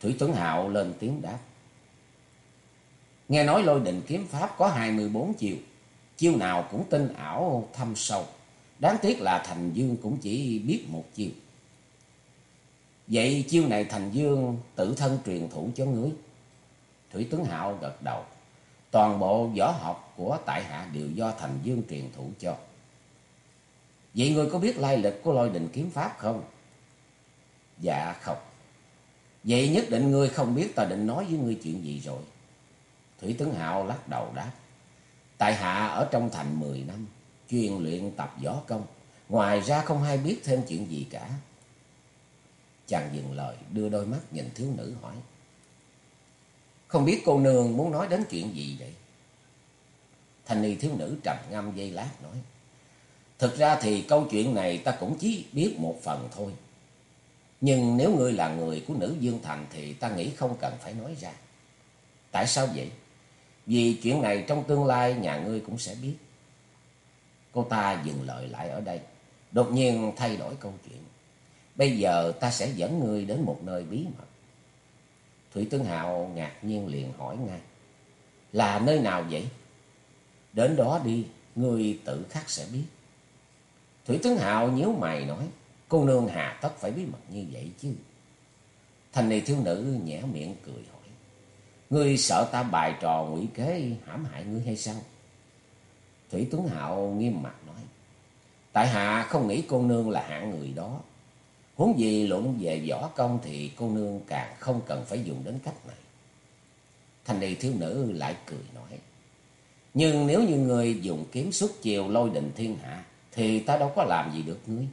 Thủy Tuấn Hạo lên tiếng đáp. Nghe nói lôi đình kiếm pháp có 24 chiều. Chiêu nào cũng tinh ảo thâm sâu. Đáng tiếc là Thành Dương cũng chỉ biết một chiêu. Vậy chiêu này Thành Dương tự thân truyền thủ cho ngươi. Thủy Tuấn Hạo gật đầu. Toàn bộ võ học của tại hạ đều do Thành Dương truyền thủ cho. Vậy ngươi có biết lai lịch của lôi đình kiếm pháp không? Dạ không. Vậy nhất định ngươi không biết ta định nói với ngươi chuyện gì rồi. Thủy Tướng Hạo lắc đầu đáp. Tại hạ ở trong thành 10 năm, chuyên luyện tập võ công. Ngoài ra không hay biết thêm chuyện gì cả. Chàng dừng lời, đưa đôi mắt nhìn thiếu nữ hỏi. Không biết cô nương muốn nói đến chuyện gì vậy? Thanh ni thiếu nữ trầm ngâm dây lát nói. Thực ra thì câu chuyện này ta cũng chỉ biết một phần thôi. Nhưng nếu ngươi là người của nữ Dương Thành thì ta nghĩ không cần phải nói ra. Tại sao vậy? Vì chuyện này trong tương lai nhà ngươi cũng sẽ biết. Cô ta dừng lời lại ở đây. Đột nhiên thay đổi câu chuyện. Bây giờ ta sẽ dẫn ngươi đến một nơi bí mật. Thủy Tướng Hạo ngạc nhiên liền hỏi ngay. Là nơi nào vậy? Đến đó đi, ngươi tự khắc sẽ biết. Thủy Tướng Hạo nhíu mày nói. Cô nương hà tất phải bí mật như vậy chứ. Thành này thiếu nữ nhẽ miệng cười hỏi. Ngươi sợ ta bài trò ngụy kế hãm hại ngươi hay sao? Thủy Tuấn Hạo nghiêm mặt nói. Tại hạ không nghĩ cô nương là hạng người đó. Huống gì luận về võ công thì cô nương càng không cần phải dùng đến cách này. Thành này thiếu nữ lại cười nói. Nhưng nếu như ngươi dùng kiếm xuất chiều lôi định thiên hạ thì ta đâu có làm gì được ngươi.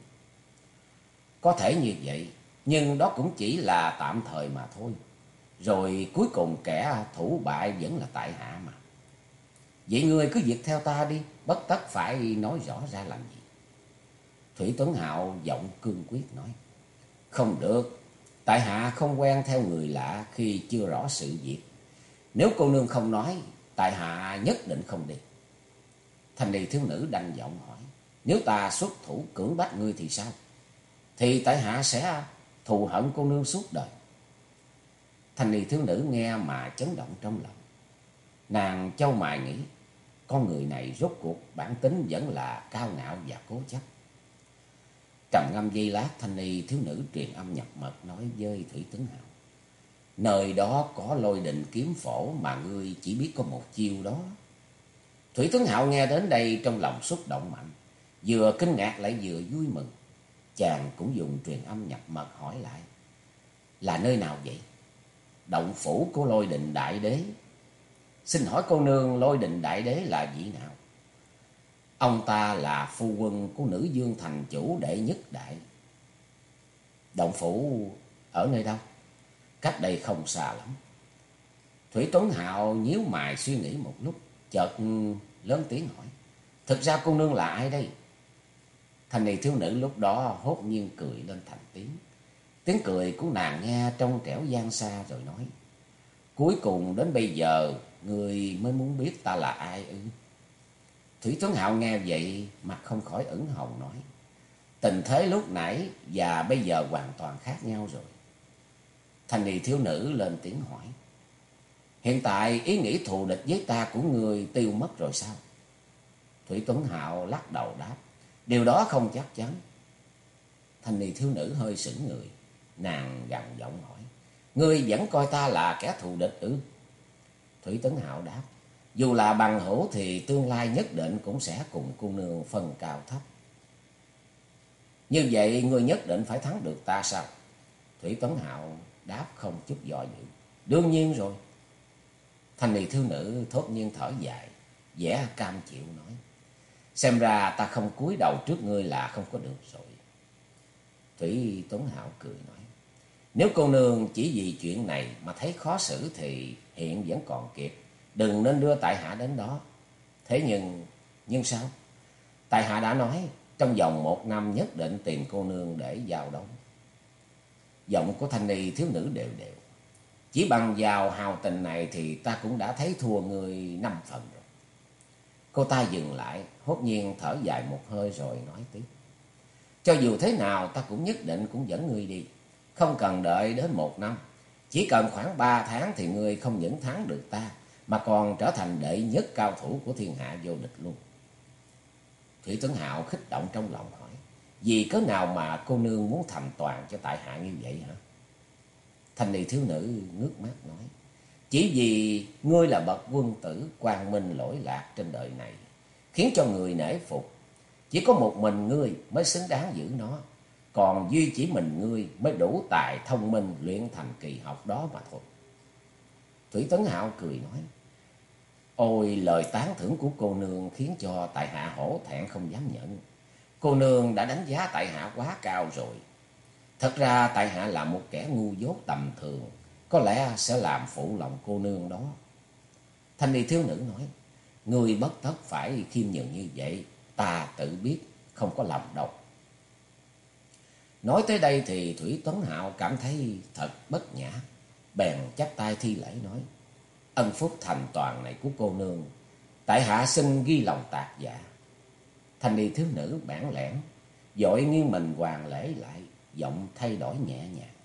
Có thể như vậy, nhưng đó cũng chỉ là tạm thời mà thôi. Rồi cuối cùng kẻ thủ bại vẫn là tại hạ mà. Vậy ngươi cứ việc theo ta đi, bất tất phải nói rõ ra làm gì. Thủy Tuấn Hạo giọng cương quyết nói. Không được, tại hạ không quen theo người lạ khi chưa rõ sự việc. Nếu cô nương không nói, tại hạ nhất định không đi. Thành đi thiếu nữ đanh giọng hỏi. Nếu ta xuất thủ cưỡng bắt ngươi thì sao? Thì tại hạ sẽ thù hận cô nương suốt đời. Thành ni thiếu nữ nghe mà chấn động trong lòng. Nàng châu mài nghĩ, con người này rốt cuộc bản tính vẫn là cao ngạo và cố chấp. Trầm ngâm giây lát thanh ni thiếu nữ truyền âm nhập mật nói với Thủy Tướng Hạo. Nơi đó có lôi định kiếm phổ mà ngươi chỉ biết có một chiêu đó. Thủy Tướng Hạo nghe đến đây trong lòng xúc động mạnh, vừa kinh ngạc lại vừa vui mừng. Chàng cũng dùng truyền âm nhập mật hỏi lại. Là nơi nào vậy? động phủ của lôi định đại đế. Xin hỏi cô nương lôi định đại đế là vị nào? Ông ta là phu quân của nữ dương thành chủ đệ nhất đại. Động phủ ở nơi đâu? Cách đây không xa lắm. Thủy Tuấn Hạo nhíu mày suy nghĩ một lúc, chợt lớn tiếng hỏi. Thực ra cô nương là ai đây? Thanh niên thiếu nữ lúc đó hốt nhiên cười lên thành tiếng. Tiếng cười của nàng nghe trong trẻo gian xa rồi nói. Cuối cùng đến bây giờ, người mới muốn biết ta là ai ư. Thủy Tuấn Hạo nghe vậy, mặt không khỏi ửng hồng nói. Tình thế lúc nãy và bây giờ hoàn toàn khác nhau rồi. thanh niên thiếu nữ lên tiếng hỏi. Hiện tại ý nghĩ thù địch với ta của người tiêu mất rồi sao? Thủy Tuấn Hạo lắc đầu đáp. Điều đó không chắc chắn. Thành nì thiếu nữ hơi sững người. Nàng gằn giọng hỏi. Ngươi vẫn coi ta là kẻ thù địch ư? Thủy Tấn Hạo đáp. Dù là bằng hữu thì tương lai nhất định cũng sẽ cùng cô nương phần cao thấp. Như vậy ngươi nhất định phải thắng được ta sao? Thủy Tấn Hạo đáp không chút dò dự. Đương nhiên rồi. Thanh nì thiếu nữ thốt nhiên thở dài, vẻ cam chịu nói. Xem ra ta không cúi đầu trước ngươi là không có được rồi. Thủy Tuấn Hạo cười nói. Nếu cô nương chỉ vì chuyện này mà thấy khó xử thì hiện vẫn còn kịp. Đừng nên đưa tại hạ đến đó. Thế nhưng, nhưng sao? Tại hạ đã nói trong vòng một năm nhất định tìm cô nương để vào đóng. Giọng của thanh ni thiếu nữ đều đều. Chỉ bằng vào hào tình này thì ta cũng đã thấy thua người năm phần. Cô ta dừng lại, hốt nhiên thở dài một hơi rồi nói tiếp. Cho dù thế nào ta cũng nhất định cũng dẫn ngươi đi. Không cần đợi đến một năm. Chỉ cần khoảng ba tháng thì ngươi không những thắng được ta, mà còn trở thành đệ nhất cao thủ của thiên hạ vô địch luôn. Thủy Tuấn Hạo khích động trong lòng hỏi, vì cớ nào mà cô nương muốn thành toàn cho tại hạ như vậy hả? Thanh ni thiếu nữ ngước mắt nói, chỉ vì ngươi là bậc quân tử quang minh lỗi lạc trên đời này, khiến cho người nể phục. Chỉ có một mình ngươi mới xứng đáng giữ nó, còn duy chỉ mình ngươi mới đủ tài thông minh luyện thành kỳ học đó mà thôi. Thủy Tấn Hạo cười nói, Ôi lời tán thưởng của cô nương khiến cho tại hạ hổ thẹn không dám nhận. Cô nương đã đánh giá tại hạ quá cao rồi. Thật ra tại hạ là một kẻ ngu dốt tầm thường, có lẽ sẽ làm phụ lòng cô nương đó. Thanh đi thiếu nữ nói, người bất tất phải khiêm nhường như vậy, ta tự biết, không có lòng độc Nói tới đây thì Thủy Tuấn Hạo cảm thấy thật bất nhã, bèn chắp tay thi lễ nói, ân phúc thành toàn này của cô nương, tại hạ xin ghi lòng tạc giả Thanh đi thiếu nữ bản lẻn, dội nghiêng mình hoàng lễ lại, giọng thay đổi nhẹ nhàng.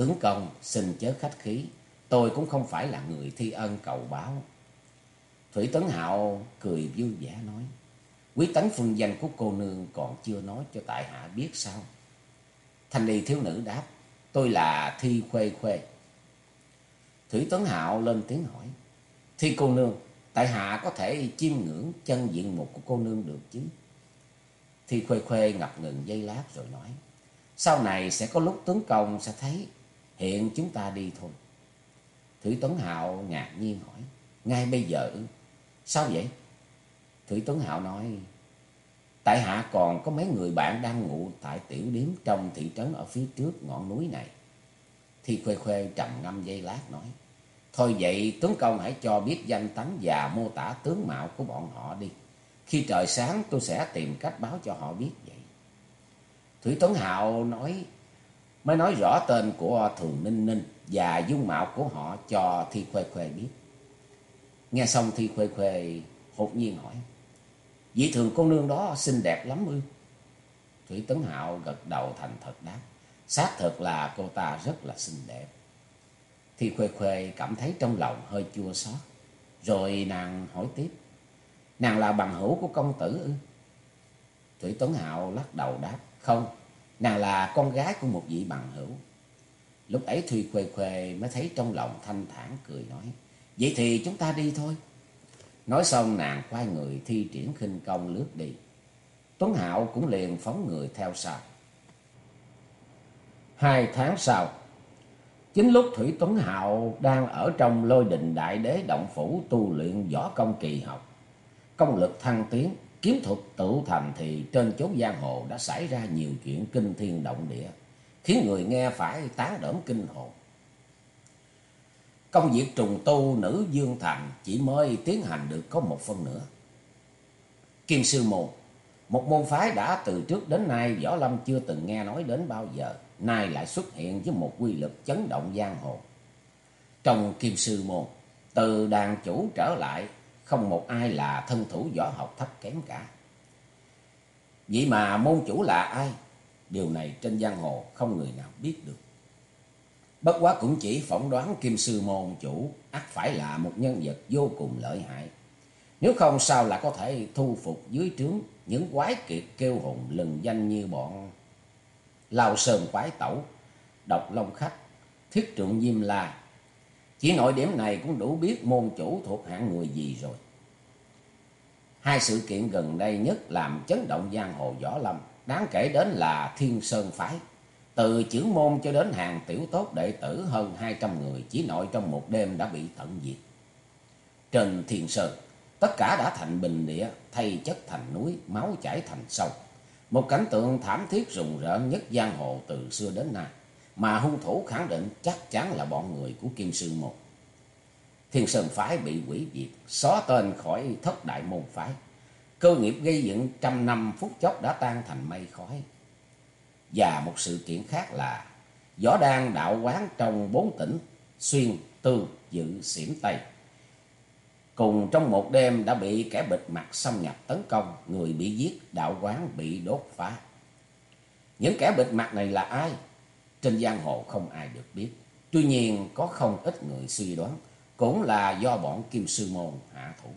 Tướng công xin chớ khách khí, tôi cũng không phải là người thi ân cầu báo. Thủy Tấn Hạo cười vui vẻ nói, quý tánh phương danh của cô nương còn chưa nói cho tại hạ biết sao. Thanh đi thiếu nữ đáp, tôi là Thi Khuê Khuê. Thủy Tấn Hạo lên tiếng hỏi, Thi cô nương, tại hạ có thể chiêm ngưỡng chân diện mục của cô nương được chứ? Thi Khuê Khuê ngập ngừng giây lát rồi nói, sau này sẽ có lúc tướng công sẽ thấy, hiện chúng ta đi thôi. Thủy Tuấn Hạo ngạc nhiên hỏi, ngay bây giờ Sao vậy? Thủy Tuấn Hạo nói, tại hạ còn có mấy người bạn đang ngủ tại tiểu điếm trong thị trấn ở phía trước ngọn núi này. Thi Khuê Khuê trầm ngâm giây lát nói, thôi vậy tướng công hãy cho biết danh tánh và mô tả tướng mạo của bọn họ đi. Khi trời sáng tôi sẽ tìm cách báo cho họ biết vậy. Thủy Tuấn Hạo nói, mới nói rõ tên của Thường Ninh Ninh và dung mạo của họ cho Thi Khuê Khuê biết. Nghe xong Thi Khuê Khuê hột nhiên hỏi, Vị thường cô nương đó xinh đẹp lắm ư? Thủy Tấn Hạo gật đầu thành thật đáp, xác thực là cô ta rất là xinh đẹp. Thi Khuê Khuê cảm thấy trong lòng hơi chua xót, rồi nàng hỏi tiếp, nàng là bằng hữu của công tử ư? Thủy Tấn Hạo lắc đầu đáp, không, nàng là con gái của một vị bằng hữu. Lúc ấy Thùy Khuê Khuê mới thấy trong lòng thanh thản cười nói, vậy thì chúng ta đi thôi. Nói xong nàng quay người thi triển khinh công lướt đi. Tuấn Hạo cũng liền phóng người theo sau. Hai tháng sau, chính lúc Thủy Tuấn Hạo đang ở trong lôi đình đại đế động phủ tu luyện võ công kỳ học. Công lực thăng tiến, kiếm thuật tự thành thì trên chốn giang hồ đã xảy ra nhiều chuyện kinh thiên động địa, khiến người nghe phải tán đỡm kinh hồn. Công việc trùng tu nữ Dương Thành chỉ mới tiến hành được có một phần nữa. Kim Sư Môn, một môn phái đã từ trước đến nay Võ Lâm chưa từng nghe nói đến bao giờ, nay lại xuất hiện với một quy lực chấn động giang hồ. Trong Kim Sư Môn, từ đàn chủ trở lại, không một ai là thân thủ võ học thấp kém cả. Vậy mà môn chủ là ai? Điều này trên giang hồ không người nào biết được. Bất quá cũng chỉ phỏng đoán kim sư môn chủ ắt phải là một nhân vật vô cùng lợi hại. Nếu không sao là có thể thu phục dưới trướng những quái kiệt kêu hùng lừng danh như bọn Lao Sơn Quái Tẩu, Độc Long Khách, Thiết Trượng Diêm La. Chỉ nội điểm này cũng đủ biết môn chủ thuộc hạng người gì rồi. Hai sự kiện gần đây nhất làm chấn động giang hồ võ lâm, đáng kể đến là Thiên Sơn Phái từ chữ môn cho đến hàng tiểu tốt đệ tử hơn 200 người chỉ nội trong một đêm đã bị tận diệt. Trên thiên sơn, tất cả đã thành bình địa, thay chất thành núi, máu chảy thành sông. Một cảnh tượng thảm thiết rùng rợn nhất giang hồ từ xưa đến nay, mà hung thủ khẳng định chắc chắn là bọn người của Kim Sư Một. Thiên Sơn Phái bị quỷ diệt, xóa tên khỏi thất đại môn phái. Cơ nghiệp gây dựng trăm năm phút chốc đã tan thành mây khói. Và một sự kiện khác là Võ Đan đạo quán trong bốn tỉnh Xuyên, tư Dự, Xỉm Tây. Cùng trong một đêm đã bị kẻ bịt mặt xâm nhập tấn công, người bị giết, đạo quán bị đốt phá. Những kẻ bịt mặt này là ai? Trên giang hồ không ai được biết. Tuy nhiên có không ít người suy đoán cũng là do bọn Kim Sư Môn hạ thủ.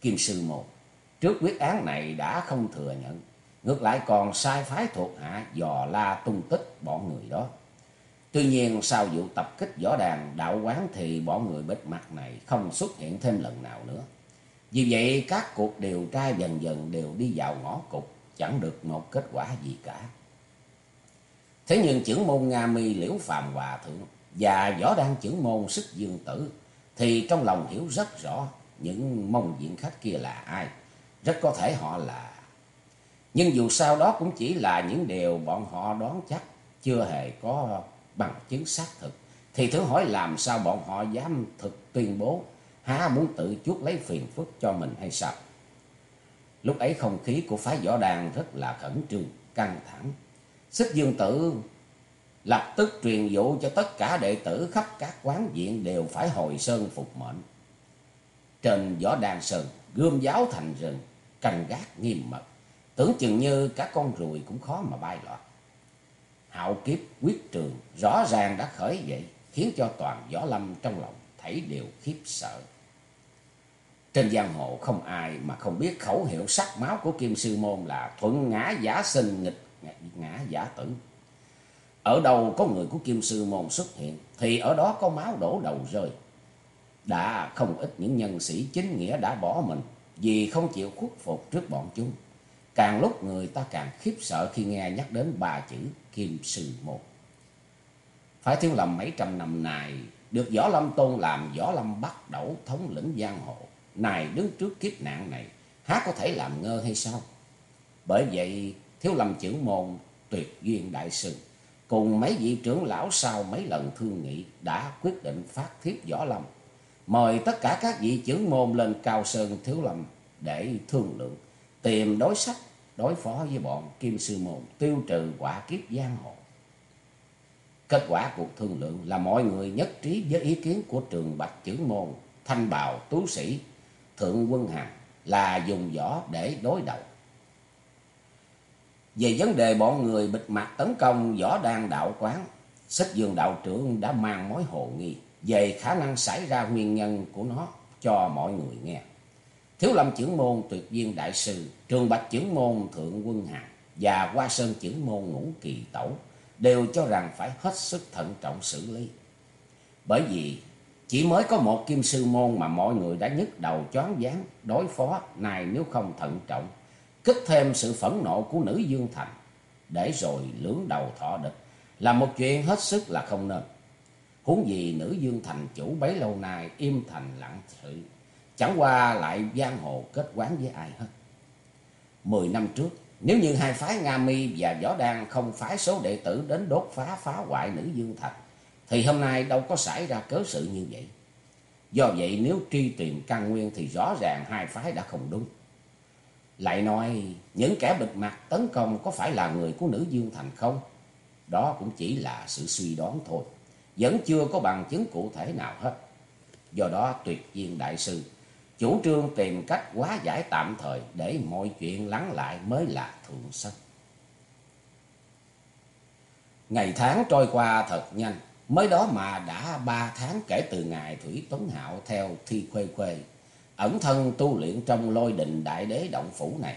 Kim Sư Môn trước quyết án này đã không thừa nhận, ngược lại còn sai phái thuộc hạ dò la tung tích bọn người đó. Tuy nhiên sau vụ tập kích võ đàn đạo quán thì bọn người bịt mặt này không xuất hiện thêm lần nào nữa. Vì vậy các cuộc điều tra dần dần đều đi vào ngõ cụt, chẳng được một kết quả gì cả. Thế nhưng trưởng môn Nga Mi Liễu Phàm Hòa Thượng và võ đan trưởng môn Sức Dương Tử thì trong lòng hiểu rất rõ những mong diện khách kia là ai. Rất có thể họ là... Nhưng dù sao đó cũng chỉ là những điều bọn họ đoán chắc, chưa hề có bằng chứng xác thực. Thì thử hỏi làm sao bọn họ dám thực tuyên bố, há muốn tự chuốc lấy phiền phức cho mình hay sao? Lúc ấy không khí của phái võ đàn rất là khẩn trương, căng thẳng. Xích dương tử lập tức truyền dụ cho tất cả đệ tử khắp các quán viện đều phải hồi sơn phục mệnh. Trên võ đàn sơn, gươm giáo thành rừng, canh gác nghiêm mật, tưởng chừng như cả con ruồi cũng khó mà bay loạn. Hạo kiếp quyết trường rõ ràng đã khởi dậy, khiến cho toàn võ lâm trong lòng thấy đều khiếp sợ. Trên giang hồ không ai mà không biết khẩu hiệu sắc máu của Kim Sư Môn là thuận ngã giả sinh nghịch ngã giả tử. Ở đâu có người của Kim Sư Môn xuất hiện thì ở đó có máu đổ đầu rơi. Đã không ít những nhân sĩ chính nghĩa đã bỏ mình vì không chịu khuất phục trước bọn chúng. Càng lúc người ta càng khiếp sợ khi nghe nhắc đến ba chữ Kim Sư Môn. Phải thiếu lầm mấy trăm năm này, được Võ Lâm Tôn làm Võ Lâm bắt đầu thống lĩnh giang hồ. Này đứng trước kiếp nạn này, há có thể làm ngơ hay sao? Bởi vậy, thiếu lâm chữ môn, tuyệt duyên đại sư cùng mấy vị trưởng lão sau mấy lần thương nghị đã quyết định phát thiếp võ lâm. Mời tất cả các vị trưởng môn lên cao sơn thiếu lâm để thương lượng, tìm đối sách, đối phó với bọn kim sư môn, tiêu trừ quả kiếp giang hồ. Kết quả cuộc thương lượng là mọi người nhất trí với ý kiến của trường bạch trưởng môn, thanh bào, tú sĩ, thượng quân hằng là dùng võ để đối đầu về vấn đề bọn người bịt mặt tấn công võ đan đạo quán, Xích Dương đạo trưởng đã mang mối hồ nghi về khả năng xảy ra nguyên nhân của nó cho mọi người nghe. Thiếu lâm trưởng môn tuyệt viên đại sư, trường bạch trưởng môn thượng quân hạng và hoa sơn trưởng môn ngũ kỳ tẩu đều cho rằng phải hết sức thận trọng xử lý. Bởi vì chỉ mới có một kim sư môn mà mọi người đã nhức đầu choáng váng đối phó, này nếu không thận trọng kích thêm sự phẫn nộ của nữ Dương Thành, để rồi lưỡng đầu thọ địch, là một chuyện hết sức là không nên. Huống gì nữ Dương Thành chủ bấy lâu nay im thành lặng sự, chẳng qua lại giang hồ kết quán với ai hết. Mười năm trước, nếu như hai phái Nga Mi và Võ Đan không phái số đệ tử đến đốt phá phá hoại nữ Dương Thành, thì hôm nay đâu có xảy ra cớ sự như vậy. Do vậy nếu truy tìm căn nguyên thì rõ ràng hai phái đã không đúng. Lại nói những kẻ bịt mặt tấn công có phải là người của nữ Dương Thành không? Đó cũng chỉ là sự suy đoán thôi. Vẫn chưa có bằng chứng cụ thể nào hết. Do đó tuyệt viên đại sư chủ trương tìm cách hóa giải tạm thời để mọi chuyện lắng lại mới là thượng sách. Ngày tháng trôi qua thật nhanh, mới đó mà đã ba tháng kể từ ngày Thủy Tuấn Hạo theo Thi Khuê Khuê ẩn thân tu luyện trong lôi đình đại đế động phủ này.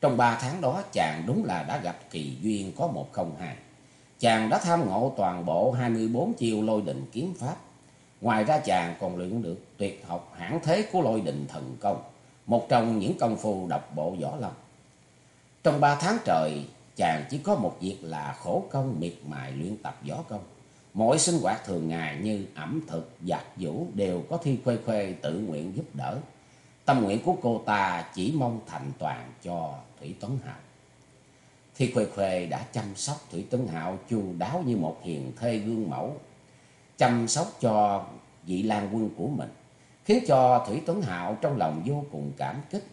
Trong ba tháng đó chàng đúng là đã gặp kỳ duyên có một không hai. Chàng đã tham ngộ toàn bộ hai mươi bốn chiêu lôi đình kiếm pháp. Ngoài ra chàng còn luyện được tuyệt học hãn thế của lôi đình thần công, một trong những công phu độc bộ võ lâm. Trong ba tháng trời, chàng chỉ có một việc là khổ công miệt mài luyện tập võ công. Mỗi sinh hoạt thường ngày như ẩm thực, giặt vũ đều có Thi Khuê Khuê tự nguyện giúp đỡ. Tâm nguyện của cô ta chỉ mong thành toàn cho Thủy Tuấn Hạo. Thi Khuê Khuê đã chăm sóc Thủy Tuấn Hạo chu đáo như một hiền thê gương mẫu. Chăm sóc cho vị lan quân của mình, khiến cho Thủy Tuấn Hạo trong lòng vô cùng cảm kích.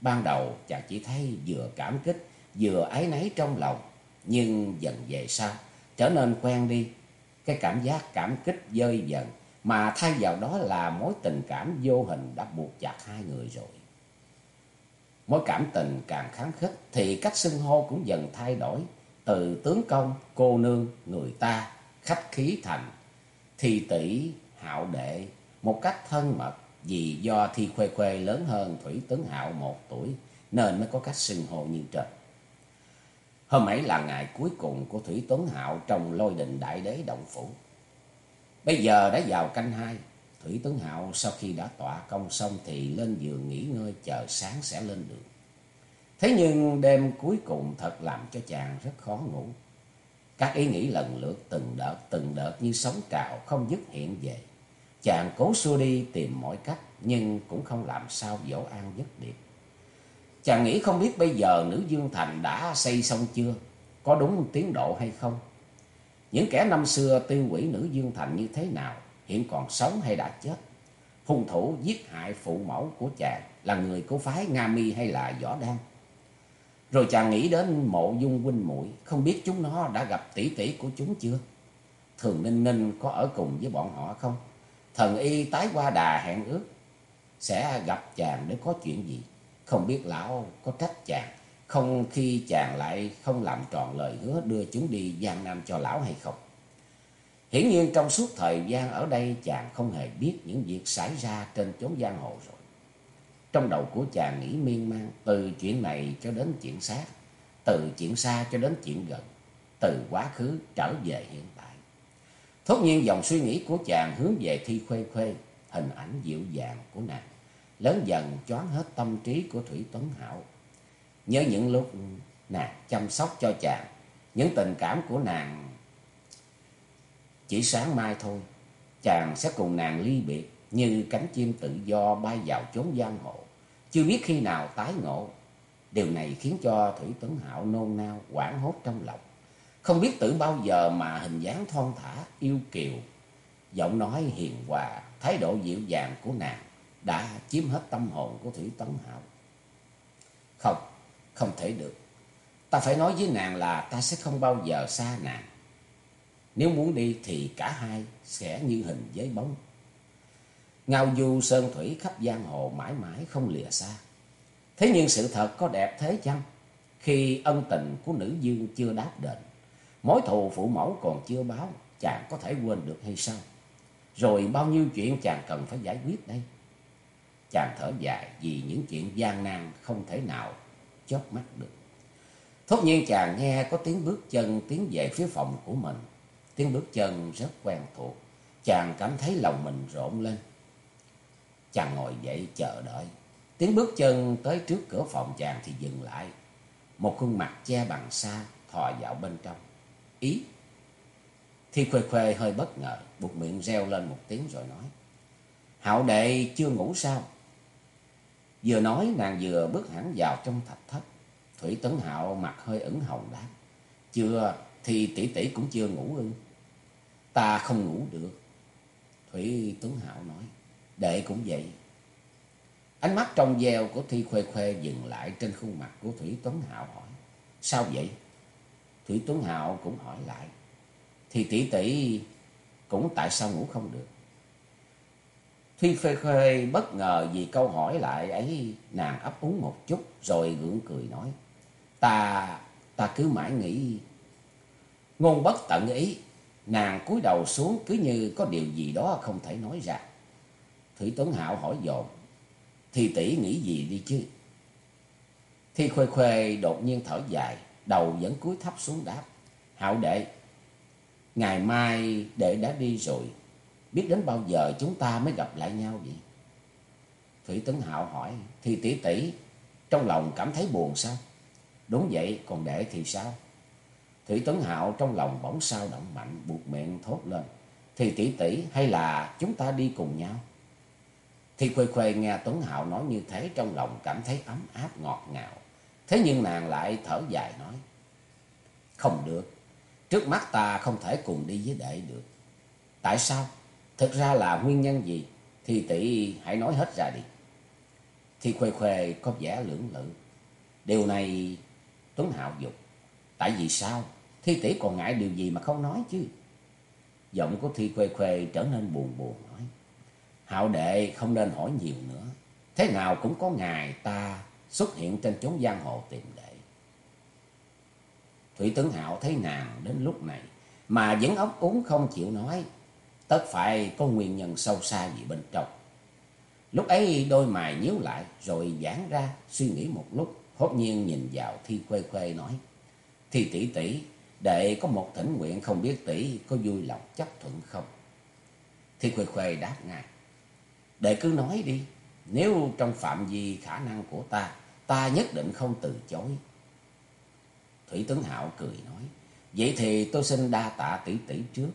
Ban đầu chàng chỉ thấy vừa cảm kích, vừa ái náy trong lòng, nhưng dần về sau trở nên quen đi, cái cảm giác cảm kích dơi dần mà thay vào đó là mối tình cảm vô hình đã buộc chặt hai người rồi. Mối cảm tình càng kháng khích thì cách xưng hô cũng dần thay đổi từ tướng công, cô nương, người ta khách khí thành thi tỷ hạo đệ một cách thân mật vì do thi khuê khuê lớn hơn Thủy Tấn Hạo một tuổi nên mới có cách xưng hô như trên. Hôm ấy là ngày cuối cùng của Thủy Tuấn Hạo trong lôi đình đại đế động phủ. Bây giờ đã vào canh hai, Thủy Tuấn Hạo sau khi đã tọa công xong thì lên giường nghỉ ngơi chờ sáng sẽ lên đường. Thế nhưng đêm cuối cùng thật làm cho chàng rất khó ngủ. Các ý nghĩ lần lượt từng đợt từng đợt như sóng trào không dứt hiện về. Chàng cố xua đi tìm mọi cách nhưng cũng không làm sao dỗ an dứt điệp. Chàng nghĩ không biết bây giờ nữ Dương Thành đã xây xong chưa, có đúng tiến độ hay không. Những kẻ năm xưa tiêu hủy nữ Dương Thành như thế nào, hiện còn sống hay đã chết. Hung thủ giết hại phụ mẫu của chàng là người của phái Nga Mi hay là Võ Đan. Rồi chàng nghĩ đến mộ dung huynh muội không biết chúng nó đã gặp tỷ tỷ của chúng chưa? Thường Ninh Ninh có ở cùng với bọn họ không? Thần y tái qua đà hẹn ước, sẽ gặp chàng để có chuyện gì? Không biết lão có trách chàng, không khi chàng lại không làm tròn lời hứa đưa chúng đi Giang Nam cho lão hay không? Hiển nhiên trong suốt thời gian ở đây chàng không hề biết những việc xảy ra trên chốn giang hồ rồi. Trong đầu của chàng nghĩ miên man từ chuyện này cho đến chuyện xác, từ chuyện xa cho đến chuyện gần, từ quá khứ trở về hiện tại. Thốt nhiên dòng suy nghĩ của chàng hướng về Thi Khuê Khuê, hình ảnh dịu dàng của nàng, lớn dần choáng hết tâm trí của Thủy Tuấn Hảo. Nhớ những lúc nàng chăm sóc cho chàng, những tình cảm của nàng chỉ sáng mai thôi, chàng sẽ cùng nàng ly biệt như cánh chim tự do bay vào chốn giang hồ, chưa biết khi nào tái ngộ. Điều này khiến cho Thủy Tuấn Hạo nôn nao, quảng hốt trong lòng. Không biết từ bao giờ mà hình dáng thon thả, yêu kiều, giọng nói hiền hòa, thái độ dịu dàng của nàng đã chiếm hết tâm hồn của Thủy Tấn Hạo. Không, không thể được. Ta phải nói với nàng là ta sẽ không bao giờ xa nàng. Nếu muốn đi thì cả hai sẽ như hình với bóng. Ngao du sơn thủy khắp giang hồ mãi mãi không lìa xa. Thế nhưng sự thật có đẹp thế chăng? Khi ân tình của nữ dương chưa đáp đền, mối thù phụ mẫu còn chưa báo, chàng có thể quên được hay sao? Rồi bao nhiêu chuyện chàng cần phải giải quyết đây? Chàng thở dài vì những chuyện gian nan không thể nào chớp mắt được. Thốt nhiên chàng nghe có tiếng bước chân tiến về phía phòng của mình. Tiếng bước chân rất quen thuộc. Chàng cảm thấy lòng mình rộn lên. Chàng ngồi dậy chờ đợi. Tiếng bước chân tới trước cửa phòng chàng thì dừng lại. Một khuôn mặt che bằng xa thò vào bên trong. Ý. Thi khuê khuê hơi bất ngờ, buộc miệng reo lên một tiếng rồi nói. Hạo đệ chưa ngủ sao? Vừa nói nàng vừa bước hẳn vào trong thạch thất. Thủy Tấn Hạo mặt hơi ửng hồng đáp. Chưa, thì tỷ tỷ cũng chưa ngủ ư. Ta không ngủ được. Thủy tấn Hạo nói. Đệ cũng vậy. Ánh mắt trong veo của Thi Khuê Khuê dừng lại trên khuôn mặt của Thủy Tuấn Hạo hỏi. Sao vậy? Thủy Tuấn Hạo cũng hỏi lại. Thì tỷ tỷ cũng tại sao ngủ không được? Thi Phê Khê bất ngờ vì câu hỏi lại ấy nàng ấp úng một chút rồi gượng cười nói. Ta, ta cứ mãi nghĩ. Ngôn bất tận ý, nàng cúi đầu xuống cứ như có điều gì đó không thể nói ra. Thủy Tuấn Hạo hỏi dồn, thì tỷ nghĩ gì đi chứ? Thi Khuê Khuê đột nhiên thở dài, đầu vẫn cúi thấp xuống đáp. Hạo đệ, ngày mai đệ đã đi rồi, biết đến bao giờ chúng ta mới gặp lại nhau vậy? Thủy Tấn Hạo hỏi, thì tỷ tỷ trong lòng cảm thấy buồn sao? Đúng vậy, còn đệ thì sao? Thủy Tấn Hạo trong lòng bỗng sao động mạnh, buộc miệng thốt lên. Thì tỷ tỷ hay là chúng ta đi cùng nhau? Thì Khuê Khuê nghe Tuấn Hạo nói như thế trong lòng cảm thấy ấm áp ngọt ngào. Thế nhưng nàng lại thở dài nói. Không được, trước mắt ta không thể cùng đi với đệ được. Tại sao? Thực ra là nguyên nhân gì? Thì tỷ hãy nói hết ra đi. Thì Khuê Khuê có vẻ lưỡng lự. Điều này Tuấn Hạo dục. Tại vì sao? Thi tỷ còn ngại điều gì mà không nói chứ? Giọng của Thi Khuê Khuê trở nên buồn buồn nói. Hạo đệ không nên hỏi nhiều nữa. Thế nào cũng có ngày ta xuất hiện trên chốn giang hồ tìm đệ. Thủy Tấn Hạo thấy nàng đến lúc này mà vẫn ốc úng không chịu nói, tất phải có nguyên nhân sâu xa gì bên trong. Lúc ấy đôi mày nhíu lại rồi giãn ra suy nghĩ một lúc, hốt nhiên nhìn vào Thi Khuê Khuê nói: "Thi tỷ tỷ, đệ có một thỉnh nguyện không biết tỷ có vui lòng chấp thuận không?" Thi Khuê Khuê đáp ngay: "Đệ cứ nói đi, nếu trong phạm vi khả năng của ta, ta nhất định không từ chối." Thủy Tướng Hạo cười nói: "Vậy thì tôi xin đa tạ tỷ tỷ trước."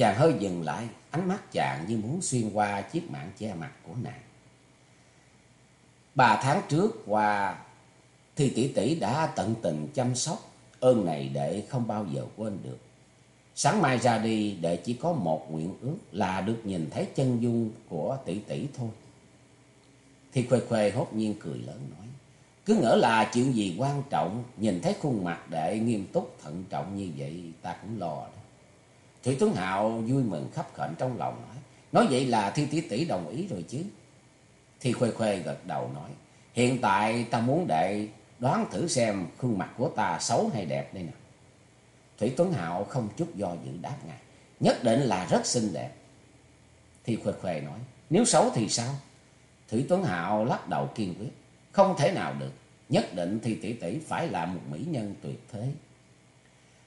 Chàng hơi dừng lại, ánh mắt chàng như muốn xuyên qua chiếc mạng che mặt của nàng. Ba tháng trước qua thì tỷ tỷ đã tận tình chăm sóc, ơn này đệ không bao giờ quên được. Sáng mai ra đi đệ chỉ có một nguyện ước là được nhìn thấy chân dung của tỷ tỷ thôi. Thì khuê khuê hốt nhiên cười lớn nói. Cứ ngỡ là chuyện gì quan trọng, nhìn thấy khuôn mặt đệ nghiêm túc thận trọng như vậy ta cũng lo đó. Thủy Tuấn Hạo vui mừng khắp khẩn trong lòng nói. Nói vậy là Thi Tỷ Tỷ đồng ý rồi chứ. Thi Khuê Khuê gật đầu nói. Hiện tại ta muốn đệ đoán thử xem khuôn mặt của ta xấu hay đẹp đây nè. Thủy Tuấn Hạo không chút do dự đáp ngài. Nhất định là rất xinh đẹp. Thi Khuê Khuê nói. Nếu xấu thì sao? Thủy Tuấn Hạo lắc đầu kiên quyết. Không thể nào được. Nhất định thì tỷ tỷ phải là một mỹ nhân tuyệt thế.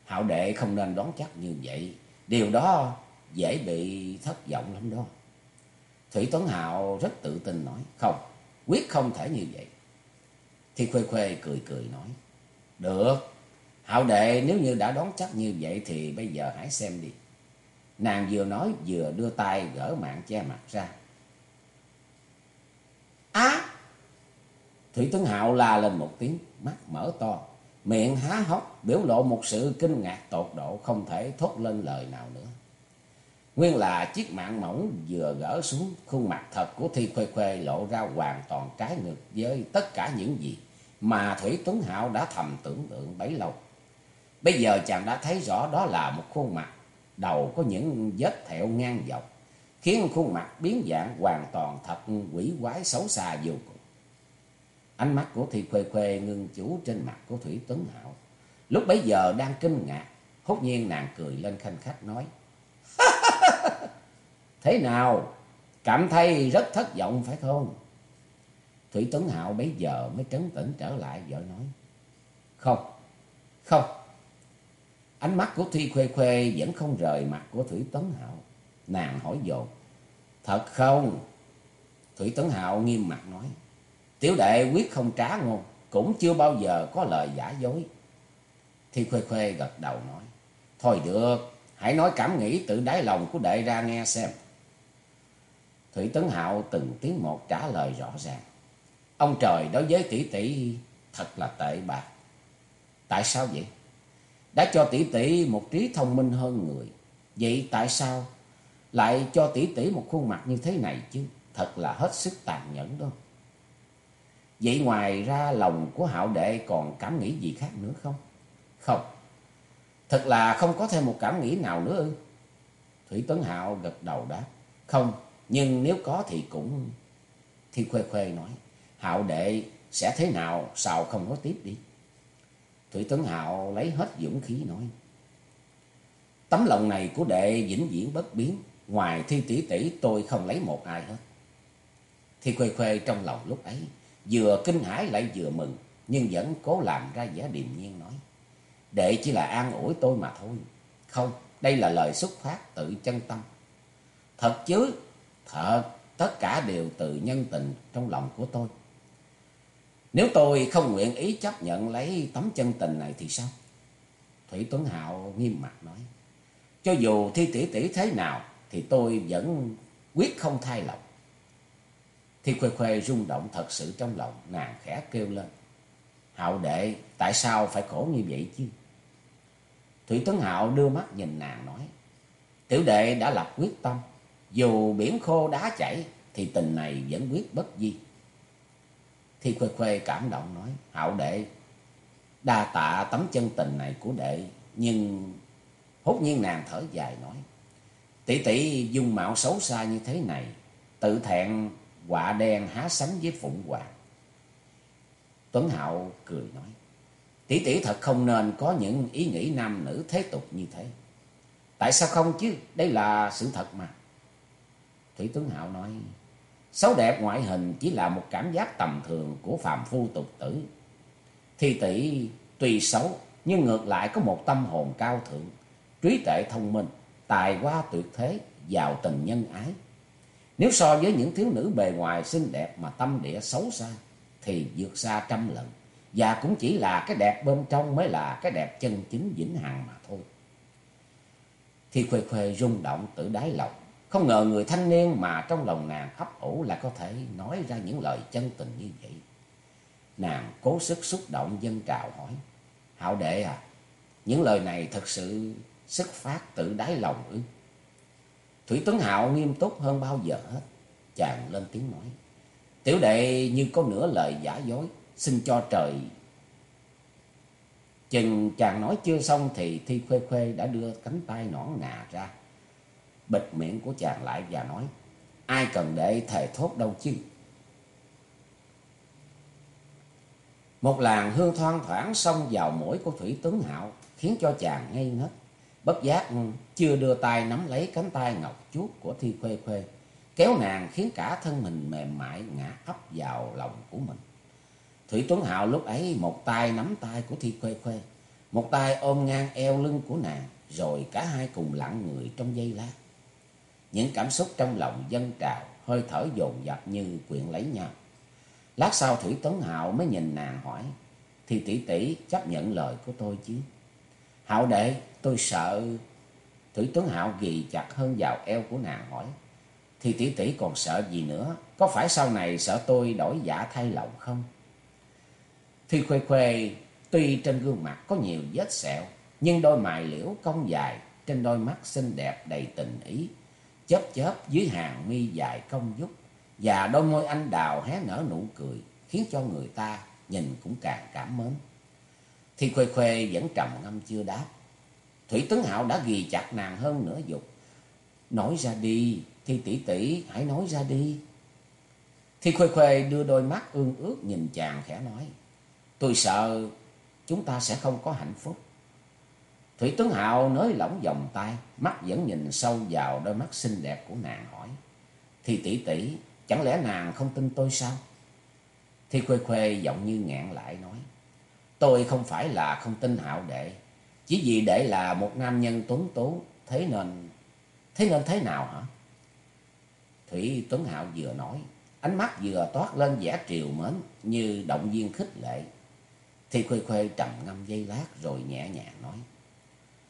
Hạo đệ không nên đoán chắc như vậy. Điều đó dễ bị thất vọng lắm đó. Thủy Tuấn Hạo rất tự tin nói. Không, quyết không thể như vậy. Thì Khuê Khuê cười cười nói. Được, Hạo đệ nếu như đã đoán chắc như vậy thì bây giờ hãy xem đi. Nàng vừa nói vừa đưa tay gỡ mạng che mặt ra. Á! Thủy Tuấn Hạo la lên một tiếng, mắt mở to, miệng há hốc, biểu lộ một sự kinh ngạc tột độ không thể thốt lên lời nào nữa. Nguyên là chiếc mạng mỏng vừa gỡ xuống, khuôn mặt thật của Thi Khuê Khuê lộ ra hoàn toàn trái ngược với tất cả những gì mà Thủy Tuấn Hạo đã thầm tưởng tượng bấy lâu. Bây giờ chàng đã thấy rõ đó là một khuôn mặt đầu có những vết thẹo ngang dọc, khiến khuôn mặt biến dạng hoàn toàn thật quỷ quái xấu xa vô cùng. Ánh mắt của Thi Khuê Khuê ngưng chủ trên mặt của Thủy Tuấn Hạo. Lúc bấy giờ đang kinh ngạc, hốt nhiên nàng cười lên khanh khách nói. Thế nào? Cảm thấy rất thất vọng phải không? Thủy Tuấn Hạo bấy giờ mới trấn tĩnh trở lại vợ nói. Không, không. Ánh mắt của Thi Khuê Khuê vẫn không rời mặt của Thủy Tuấn Hạo. Nàng hỏi dồn. Thật không? Thủy Tuấn Hạo nghiêm mặt nói. Tiểu đệ quyết không trá ngôn, cũng chưa bao giờ có lời giả dối. Thi Khuê Khuê gật đầu nói. Thôi được, hãy nói cảm nghĩ tự đáy lòng của đệ ra nghe xem. Thủy Tấn Hạo từng tiếng một trả lời rõ ràng. Ông trời đối với tỷ tỷ thật là tệ bạc. Tại sao vậy? Đã cho tỷ tỷ một trí thông minh hơn người. Vậy tại sao lại cho tỷ tỷ một khuôn mặt như thế này chứ? Thật là hết sức tàn nhẫn đó. Vậy ngoài ra lòng của hạo đệ còn cảm nghĩ gì khác nữa không? Không. Thật là không có thêm một cảm nghĩ nào nữa ư? Thủy Tấn Hạo gật đầu đáp. Không, nhưng nếu có thì cũng... Thi Khuê Khuê nói. Hạo đệ sẽ thế nào sao không nói tiếp đi. Thủy Tấn Hạo lấy hết dũng khí nói. Tấm lòng này của đệ vĩnh viễn bất biến. Ngoài thi tỷ tỷ tôi không lấy một ai hết. Thi Khuê Khuê trong lòng lúc ấy vừa kinh hãi lại vừa mừng, nhưng vẫn cố làm ra vẻ điềm nhiên nói. Đệ chỉ là an ủi tôi mà thôi. Không, đây là lời xuất phát tự chân tâm. Thật chứ, thật, tất cả đều từ nhân tình trong lòng của tôi. Nếu tôi không nguyện ý chấp nhận lấy tấm chân tình này thì sao? Thủy Tuấn Hạo nghiêm mặt nói. Cho dù thi tỷ tỷ thế nào thì tôi vẫn quyết không thay lòng. Thi Khuê Khuê rung động thật sự trong lòng, nàng khẽ kêu lên. Hạo đệ, tại sao phải khổ như vậy chứ? Thủy Tuấn Hạo đưa mắt nhìn nàng nói. Tiểu đệ đã lập quyết tâm, dù biển khô đá chảy thì tình này vẫn quyết bất di. Thi Khuê Khuê cảm động nói, Hạo đệ, đa tạ tấm chân tình này của đệ, nhưng hốt nhiên nàng thở dài nói. Tỷ tỷ dung mạo xấu xa như thế này, tự thẹn quả đen há sánh với phụng hoàng. Tuấn Hạo cười nói. Tỷ tỷ thật không nên có những ý nghĩ nam nữ thế tục như thế. Tại sao không chứ? Đây là sự thật mà. Thủy Tuấn Hạo nói, xấu đẹp ngoại hình chỉ là một cảm giác tầm thường của phàm phu tục tử. Thi tỷ tuy xấu, nhưng ngược lại có một tâm hồn cao thượng, trí tuệ thông minh, tài hoa tuyệt thế, giàu tình nhân ái. Nếu so với những thiếu nữ bề ngoài xinh đẹp mà tâm địa xấu xa, thì vượt xa trăm lần. Và cũng chỉ là cái đẹp bên trong mới là cái đẹp chân chính vĩnh hằng mà thôi. Thì khuê khuê rung động tự đáy lòng. Không ngờ người thanh niên mà trong lòng nàng ấp ủ là có thể nói ra những lời chân tình như vậy. Nàng cố sức xúc động dân trào hỏi. Hảo đệ à, những lời này thật sự xuất phát từ đáy lòng ư? Thủy Tuấn Hạo nghiêm túc hơn bao giờ hết. Chàng lên tiếng nói. Tiểu đệ như có nửa lời giả dối, xin cho trời. Chừng chàng nói chưa xong thì Thi Khuê Khuê đã đưa cánh tay nõn nà ra. Bịt miệng của chàng lại và nói. Ai cần đệ thề thốt đâu chứ. Một làn hương thoang thoảng xông vào mũi của Thủy Tuấn Hạo khiến cho chàng ngây ngất. Bất giác ừ, chưa đưa tay nắm lấy cánh tay ngọc chuốt của Thi Khuê Khuê, kéo nàng khiến cả thân mình mềm mại ngã ấp vào lòng của mình. Thủy Tuấn Hạo lúc ấy một tay nắm tay của Thi Khuê Khuê, một tay ôm ngang eo lưng của nàng, rồi cả hai cùng lặng người trong giây lát. Những cảm xúc trong lòng dâng trào, hơi thở dồn dập như quyện lấy nhau. Lát sau Thủy Tuấn Hạo mới nhìn nàng hỏi, thì tỷ tỷ chấp nhận lời của tôi chứ? Hạo đệ, tôi sợ... Thủy Tuấn Hạo ghi chặt hơn vào eo của nàng hỏi. Thì tỷ tỷ còn sợ gì nữa? Có phải sau này sợ tôi đổi giả thay lòng không? Thì khuê khuê, tuy trên gương mặt có nhiều vết sẹo, nhưng đôi mày liễu cong dài, trên đôi mắt xinh đẹp đầy tình ý, chớp chớp dưới hàng mi dài cong dúc, và đôi môi anh đào hé nở nụ cười, khiến cho người ta nhìn cũng càng cảm mến. Thì khuê khuê vẫn trầm ngâm chưa đáp. Thủy Tấn Hạo đã ghi chặt nàng hơn nữa dục. Nói ra đi, thì tỷ tỷ hãy nói ra đi. Thì khuê khuê đưa đôi mắt ương ước nhìn chàng khẽ nói. Tôi sợ chúng ta sẽ không có hạnh phúc. Thủy Tuấn Hạo nới lỏng vòng tay, mắt vẫn nhìn sâu vào đôi mắt xinh đẹp của nàng hỏi. Thì tỷ tỷ, chẳng lẽ nàng không tin tôi sao? Thì khuê khuê giọng như ngạn lại nói. Tôi không phải là không tin hạo đệ. Chỉ vì để là một nam nhân tuấn tú. Thế nên... Thế nên thế nào hả? Thủy Tuấn Hạo vừa nói. Ánh mắt vừa toát lên vẻ triều mến như động viên khích lệ. Thì khuê khuê trầm ngâm giây lát rồi nhẹ nhàng nói.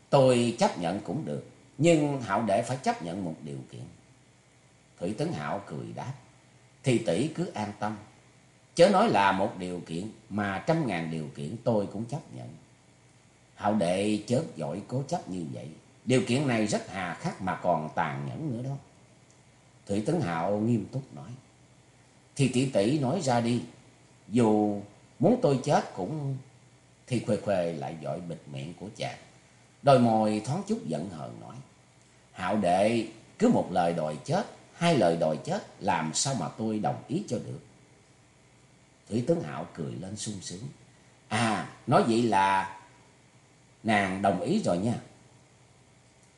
Tôi chấp nhận cũng được. Nhưng hạo đệ phải chấp nhận một điều kiện. Thủy tuấn Hạo cười đáp. Thì tỷ cứ an tâm. Chớ nói là một điều kiện mà trăm ngàn điều kiện tôi cũng chấp nhận hậu đệ chớt giỏi cố chấp như vậy. Điều kiện này rất hà khắc mà còn tàn nhẫn nữa đó. Thủy Tấn Hạo nghiêm túc nói. Thì tỷ tỷ nói ra đi. Dù muốn tôi chết cũng... Thì khuê khuê lại dội bịt miệng của chàng. Đôi môi thoáng chút giận hờn nói. Hạo đệ cứ một lời đòi chết, hai lời đòi chết, làm sao mà tôi đồng ý cho được. Thủy tấn Hạo cười lên sung sướng. À, nói vậy là nàng đồng ý rồi nha.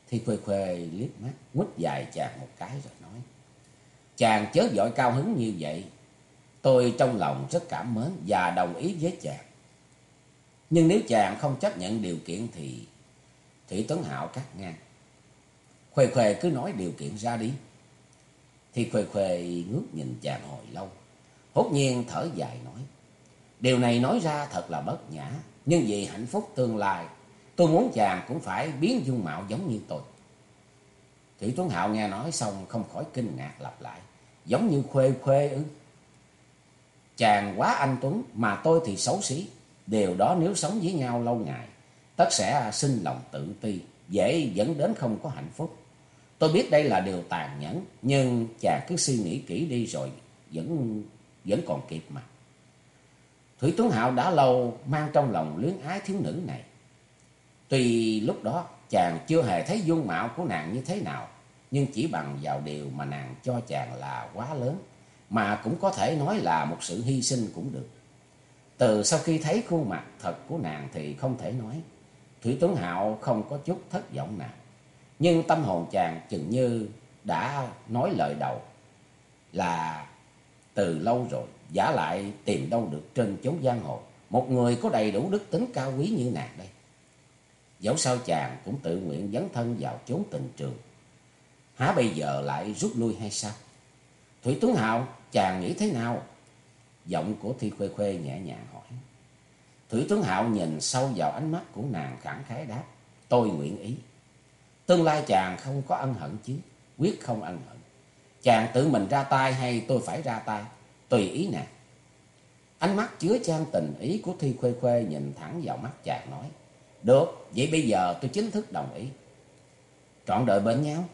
Thì Khuê Khuê liếc mắt, quýt dài chàng một cái rồi nói. Chàng chớ giỏi cao hứng như vậy. Tôi trong lòng rất cảm mến và đồng ý với chàng. Nhưng nếu chàng không chấp nhận điều kiện thì Thủy Tuấn Hạo cắt ngang. Khuê Khuê cứ nói điều kiện ra đi. Thì Khuê Khuê ngước nhìn chàng hồi lâu. Hốt nhiên thở dài nói. Điều này nói ra thật là bất nhã. Nhưng vì hạnh phúc tương lai. Tôi muốn chàng cũng phải biến dung mạo giống như tôi. Thủy Tuấn Hạo nghe nói xong không khỏi kinh ngạc lặp lại. Giống như khuê khuê ư. Chàng quá anh Tuấn mà tôi thì xấu xí. Điều đó nếu sống với nhau lâu ngày. Tất sẽ sinh lòng tự ti. Dễ dẫn đến không có hạnh phúc. Tôi biết đây là điều tàn nhẫn. Nhưng chàng cứ suy nghĩ kỹ đi rồi vẫn vẫn còn kịp mà. Thủy Tuấn Hạo đã lâu mang trong lòng luyến ái thiếu nữ này. Tuy lúc đó chàng chưa hề thấy dung mạo của nàng như thế nào, nhưng chỉ bằng vào điều mà nàng cho chàng là quá lớn, mà cũng có thể nói là một sự hy sinh cũng được. Từ sau khi thấy khuôn mặt thật của nàng thì không thể nói. Thủy Tuấn Hạo không có chút thất vọng nào. Nhưng tâm hồn chàng chừng như đã nói lời đầu là từ lâu rồi, giả lại tìm đâu được trên chốn giang hồ. Một người có đầy đủ đức tính cao quý như nàng đây. Dẫu sao chàng cũng tự nguyện dấn thân vào chốn tình trường. Há bây giờ lại rút lui hay sao? Thủy Tuấn Hạo, chàng nghĩ thế nào? Giọng của Thi Khuê Khuê nhẹ nhàng hỏi. Thủy Tuấn Hạo nhìn sâu vào ánh mắt của nàng khẳng khái đáp. Tôi nguyện ý. Tương lai chàng không có ân hận chứ. Quyết không ân hận. Chàng tự mình ra tay hay tôi phải ra tay? Tùy ý nàng. Ánh mắt chứa chan tình ý của Thi Khuê Khuê nhìn thẳng vào mắt chàng nói. Được, vậy bây giờ tôi chính thức đồng ý. Trọn đời bên nhau.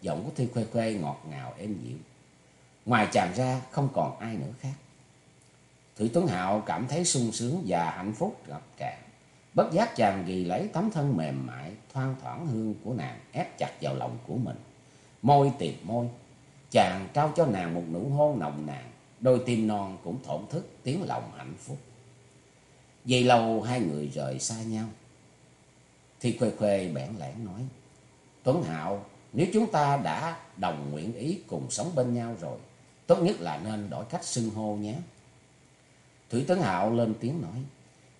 Giọng của Thi Khuê Khuê ngọt ngào êm dịu. Ngoài chàng ra không còn ai nữa khác. Thủy Tuấn Hạo cảm thấy sung sướng và hạnh phúc ngập tràn. Bất giác chàng ghi lấy tấm thân mềm mại, thoang thoảng hương của nàng ép chặt vào lòng của mình. Môi tìm môi, chàng trao cho nàng một nụ hôn nồng nàn, đôi tim non cũng thổn thức tiếng lòng hạnh phúc. Vì lâu hai người rời xa nhau. Thì Khuê Khuê bẽn lẽn nói, Tuấn Hạo, nếu chúng ta đã đồng nguyện ý cùng sống bên nhau rồi, tốt nhất là nên đổi cách xưng hô nhé. Thủy Tuấn Hạo lên tiếng nói.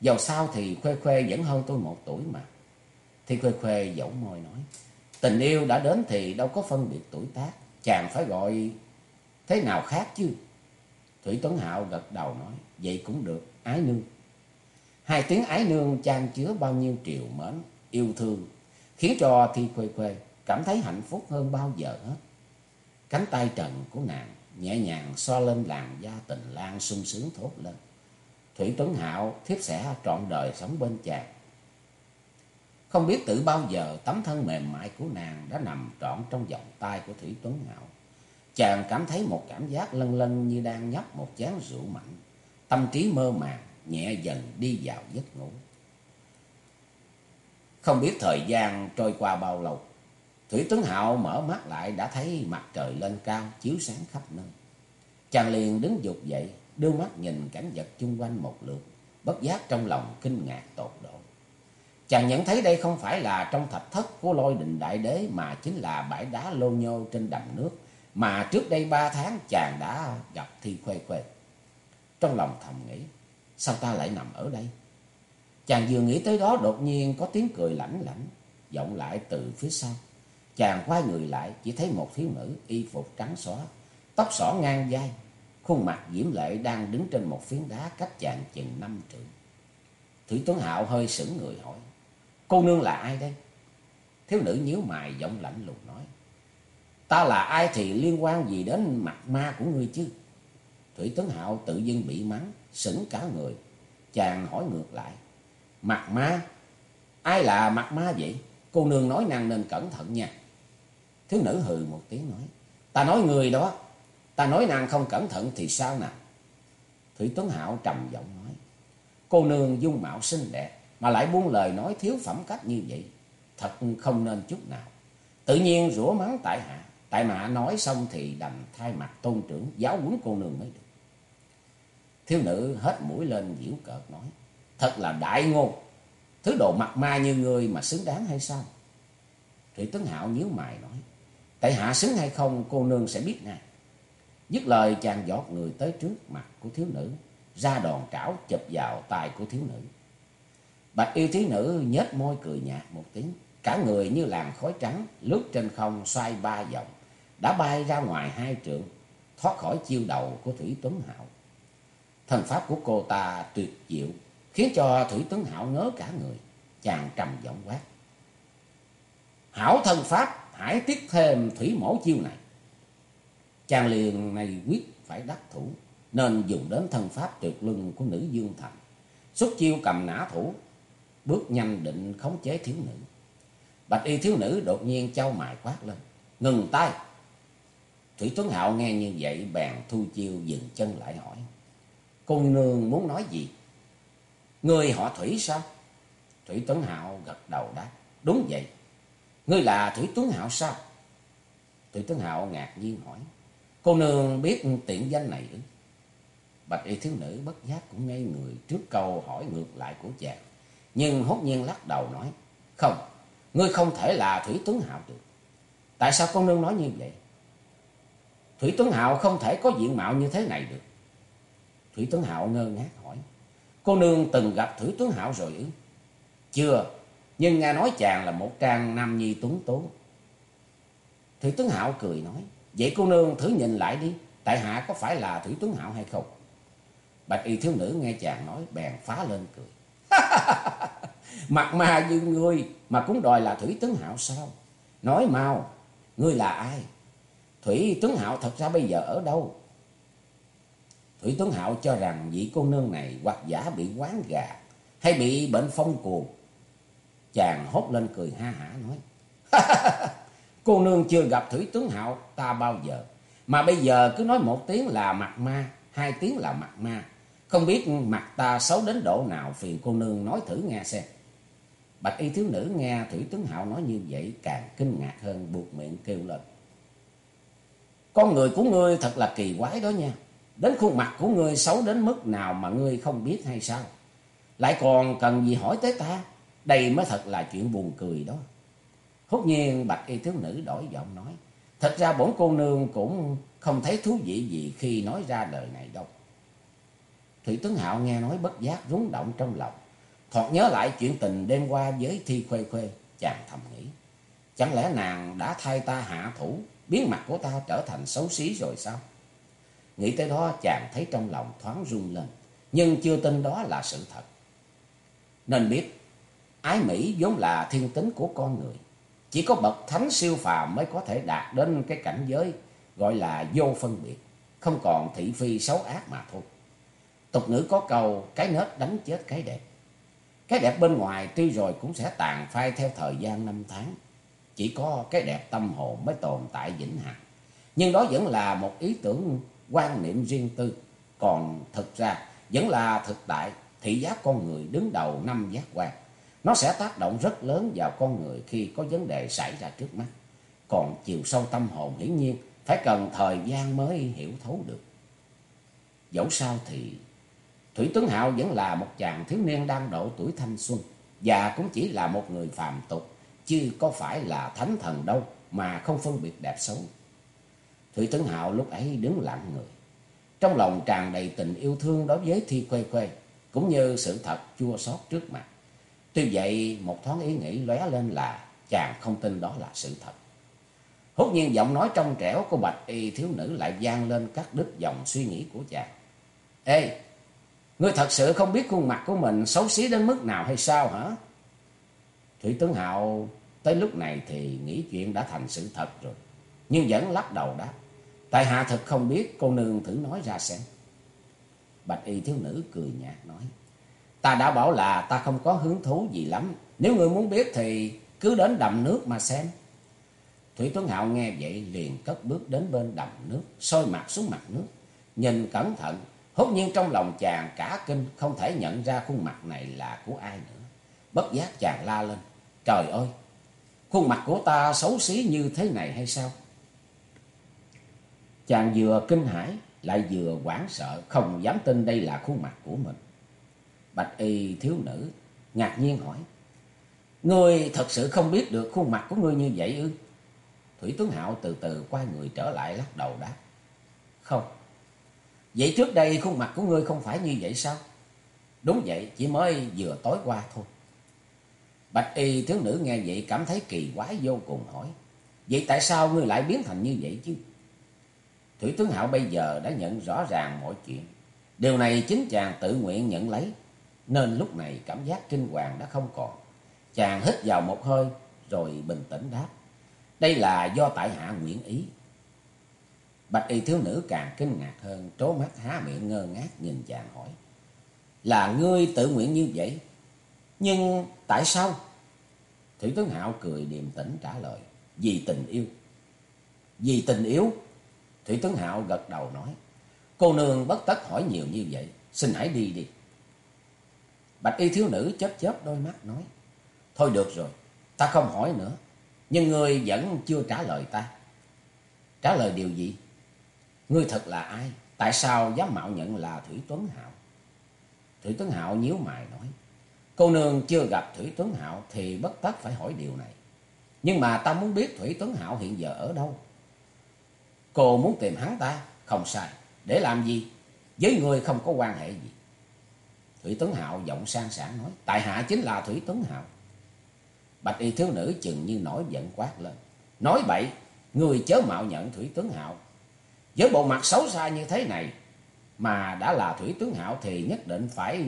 Dầu sao thì Khuê Khuê vẫn hơn tôi một tuổi mà. Thì Khuê Khuê dẫu môi nói. Tình yêu đã đến thì đâu có phân biệt tuổi tác. Chàng phải gọi thế nào khác chứ. Thủy Tuấn Hạo gật đầu nói. Vậy cũng được. Ái nương. Hai tiếng ái nương trang chứa bao nhiêu triệu mến, yêu thương. Khiến cho Thi Khuê Khuê cảm thấy hạnh phúc hơn bao giờ hết. Cánh tay trần của nàng nhẹ nhàng so lên làn da tình lan sung sướng thốt lên. Thủy Tuấn Hạo thiếp sẽ trọn đời sống bên chàng. Không biết từ bao giờ tấm thân mềm mại của nàng đã nằm trọn trong vòng tay của Thủy Tuấn Hạo. Chàng cảm thấy một cảm giác lân lân như đang nhấp một chén rượu mạnh. Tâm trí mơ màng, nhẹ dần đi vào giấc ngủ. Không biết thời gian trôi qua bao lâu. Thủy Tuấn Hạo mở mắt lại đã thấy mặt trời lên cao, chiếu sáng khắp nơi. Chàng liền đứng dục dậy, đưa mắt nhìn cảnh vật chung quanh một lượt, bất giác trong lòng kinh ngạc tột độ. Chàng nhận thấy đây không phải là trong thạch thất của lôi đình đại đế mà chính là bãi đá lô nhô trên đầm nước mà trước đây ba tháng chàng đã gặp thi khuê khuê. Trong lòng thầm nghĩ, sao ta lại nằm ở đây? Chàng vừa nghĩ tới đó đột nhiên có tiếng cười lãnh lãnh, vọng lại từ phía sau. Chàng quay người lại chỉ thấy một thiếu nữ y phục trắng xóa, tóc xỏ ngang vai, Khuôn mặt diễm lệ đang đứng trên một phiến đá cách chàng chừng năm trượng. Thủy Tuấn Hạo hơi sững người hỏi. Cô nương là ai đây? Thiếu nữ nhíu mày giọng lạnh lùng nói. Ta là ai thì liên quan gì đến mặt ma của ngươi chứ? Thủy Tuấn Hạo tự dưng bị mắng, sững cả người. Chàng hỏi ngược lại. Mặt ma? Ai là mặt ma vậy? Cô nương nói năng nên cẩn thận nha. Thiếu nữ hừ một tiếng nói. Ta nói người đó. Ta nói nàng không cẩn thận thì sao nào? Thủy Tuấn Hạo trầm giọng nói. Cô nương dung mạo xinh đẹp mà lại buông lời nói thiếu phẩm cách như vậy. Thật không nên chút nào. Tự nhiên rủa mắng tại hạ. Tại mà nói xong thì đành thay mặt tôn trưởng giáo huấn cô nương mới được. Thiếu nữ hết mũi lên diễu cợt nói. Thật là đại ngôn. Thứ đồ mặt ma như ngươi mà xứng đáng hay sao? Thủy tấn Hạo nhíu mày nói. Tại hạ xứng hay không cô nương sẽ biết ngay. Dứt lời chàng giọt người tới trước mặt của thiếu nữ, ra đòn trảo chụp vào tay của thiếu nữ. Bạch yêu thiếu nữ nhếch môi cười nhạt một tiếng, cả người như làn khói trắng lướt trên không xoay ba vòng, đã bay ra ngoài hai trượng, thoát khỏi chiêu đầu của Thủy Tuấn Hạo. Thần pháp của cô ta tuyệt diệu, khiến cho Thủy tấn Hạo ngớ cả người, chàng trầm giọng quát. Hảo thân pháp, hãy tiết thêm thủy mổ chiêu này. Chàng liền này quyết phải đắc thủ, nên dùng đến thân pháp tuyệt lưng của nữ Dương Thành. Xuất chiêu cầm nã thủ, bước nhanh định khống chế thiếu nữ. Bạch y thiếu nữ đột nhiên trao mài quát lên, ngừng tay. Thủy Tuấn Hạo nghe như vậy bèn thu chiêu dừng chân lại hỏi. Cô nương muốn nói gì? Người họ Thủy sao? Thủy Tuấn Hạo gật đầu đáp. Đúng vậy. Ngươi là Thủy Tuấn Hạo sao? Thủy Tuấn Hạo ngạc nhiên hỏi. Cô nương biết tiện danh này ư? Bạch y thiếu nữ bất giác cũng ngây người trước câu hỏi ngược lại của chàng. Nhưng hốt nhiên lắc đầu nói. Không, ngươi không thể là Thủy Tuấn Hạo được. Tại sao con nương nói như vậy? Thủy Tuấn Hạo không thể có diện mạo như thế này được. Thủy Tuấn Hạo ngơ ngác hỏi. Cô nương từng gặp Thủy Tuấn Hạo rồi ư? Chưa, nhưng nghe nói chàng là một trang nam nhi tuấn tố. Thủy Tuấn Hạo cười nói. Vậy cô nương thử nhìn lại đi. Tại hạ có phải là Thủy Tuấn Hạo hay không? Bạch y thiếu nữ nghe chàng nói bèn phá lên cười. Mặt ma như ngươi mà cũng đòi là Thủy Tuấn Hạo sao? Nói mau, ngươi là ai? Thủy Tuấn Hạo thật ra bây giờ ở đâu? Thủy Tuấn Hạo cho rằng vị cô nương này hoặc giả bị quán gà hay bị bệnh phong cuồng. Chàng hốt lên cười ha hả nói. cô nương chưa gặp Thủy Tuấn Hạo ta bao giờ. Mà bây giờ cứ nói một tiếng là mặt ma, hai tiếng là mặt ma. Không biết mặt ta xấu đến độ nào phiền cô nương nói thử nghe xem. Bạch y thiếu nữ nghe Thủy Tuấn Hạo nói như vậy càng kinh ngạc hơn buộc miệng kêu lên. Con người của ngươi thật là kỳ quái đó nha. Đến khuôn mặt của ngươi xấu đến mức nào mà ngươi không biết hay sao? Lại còn cần gì hỏi tới ta? Đây mới thật là chuyện buồn cười đó. Hốt nhiên bạch y thiếu nữ đổi giọng nói. Thật ra bổn cô nương cũng không thấy thú vị gì khi nói ra lời này đâu. Thủy Tuấn Hạo nghe nói bất giác rúng động trong lòng. Thoạt nhớ lại chuyện tình đêm qua với Thi Khuê Khuê, chàng thầm nghĩ. Chẳng lẽ nàng đã thay ta hạ thủ, biến mặt của ta trở thành xấu xí rồi sao? Nghĩ tới đó chàng thấy trong lòng thoáng run lên, nhưng chưa tin đó là sự thật. Nên biết, ái Mỹ vốn là thiên tính của con người. Chỉ có bậc thánh siêu phàm mới có thể đạt đến cái cảnh giới gọi là vô phân biệt, không còn thị phi xấu ác mà thôi. Tục ngữ có câu cái nết đánh chết cái đẹp. Cái đẹp bên ngoài tuy rồi cũng sẽ tàn phai theo thời gian năm tháng. Chỉ có cái đẹp tâm hồn mới tồn tại vĩnh hằng. Nhưng đó vẫn là một ý tưởng quan niệm riêng tư. Còn thực ra vẫn là thực tại thị giác con người đứng đầu năm giác quan. Nó sẽ tác động rất lớn vào con người khi có vấn đề xảy ra trước mắt. Còn chiều sâu tâm hồn hiển nhiên phải cần thời gian mới hiểu thấu được. Dẫu sao thì Thủy tướng Hạo vẫn là một chàng thiếu niên đang độ tuổi thanh xuân và cũng chỉ là một người phàm tục, chứ có phải là thánh thần đâu mà không phân biệt đẹp xấu. Thủy Tấn Hạo lúc ấy đứng lặng người, trong lòng tràn đầy tình yêu thương đối với Thi Khuê Khuê, cũng như sự thật chua xót trước mặt. Tuy vậy, một thoáng ý nghĩ lóe lên là chàng không tin đó là sự thật. Hốt nhiên giọng nói trong trẻo của bạch y thiếu nữ lại vang lên các đứt dòng suy nghĩ của chàng. Ê, Ngươi thật sự không biết khuôn mặt của mình xấu xí đến mức nào hay sao hả? Thủy Tướng Hạo tới lúc này thì nghĩ chuyện đã thành sự thật rồi. Nhưng vẫn lắc đầu đáp. Tại hạ thật không biết cô nương thử nói ra xem. Bạch y thiếu nữ cười nhạt nói. Ta đã bảo là ta không có hứng thú gì lắm. Nếu ngươi muốn biết thì cứ đến đầm nước mà xem. Thủy Tuấn Hạo nghe vậy liền cất bước đến bên đầm nước, soi mặt xuống mặt nước, nhìn cẩn thận Hốt nhiên trong lòng chàng cả kinh không thể nhận ra khuôn mặt này là của ai nữa. Bất giác chàng la lên. Trời ơi! Khuôn mặt của ta xấu xí như thế này hay sao? Chàng vừa kinh hãi lại vừa hoảng sợ không dám tin đây là khuôn mặt của mình. Bạch y thiếu nữ ngạc nhiên hỏi. Ngươi thật sự không biết được khuôn mặt của ngươi như vậy ư? Thủy Tuấn Hạo từ từ quay người trở lại lắc đầu đáp. Không, Vậy trước đây khuôn mặt của ngươi không phải như vậy sao? Đúng vậy, chỉ mới vừa tối qua thôi. Bạch y thiếu nữ nghe vậy cảm thấy kỳ quái vô cùng hỏi. Vậy tại sao ngươi lại biến thành như vậy chứ? Thủy tướng Hạo bây giờ đã nhận rõ ràng mọi chuyện. Điều này chính chàng tự nguyện nhận lấy. Nên lúc này cảm giác kinh hoàng đã không còn. Chàng hít vào một hơi rồi bình tĩnh đáp. Đây là do tại hạ nguyện ý. Bạch y thiếu nữ càng kinh ngạc hơn, trố mắt há miệng ngơ ngác nhìn chàng hỏi. Là ngươi tự nguyện như vậy? Nhưng tại sao? Thủy tướng Hạo cười điềm tĩnh trả lời. Vì tình yêu. Vì tình yêu? Thủy tướng Hạo gật đầu nói. Cô nương bất tất hỏi nhiều như vậy. Xin hãy đi đi. Bạch y thiếu nữ chớp chớp đôi mắt nói. Thôi được rồi, ta không hỏi nữa. Nhưng ngươi vẫn chưa trả lời ta. Trả lời điều gì? Ngươi thật là ai? Tại sao dám mạo nhận là Thủy Tuấn Hạo? Thủy Tuấn Hạo nhíu mày nói. Cô nương chưa gặp Thủy Tuấn Hạo thì bất tất phải hỏi điều này. Nhưng mà ta muốn biết Thủy Tuấn Hạo hiện giờ ở đâu. Cô muốn tìm hắn ta? Không sai. Để làm gì? Với người không có quan hệ gì. Thủy Tuấn Hạo giọng sang sảng nói. Tại hạ chính là Thủy Tuấn Hạo. Bạch y thiếu nữ chừng như nổi giận quát lên. Nói bậy, người chớ mạo nhận Thủy Tuấn Hạo. Với bộ mặt xấu xa như thế này, mà đã là Thủy Tuấn Hạo thì nhất định phải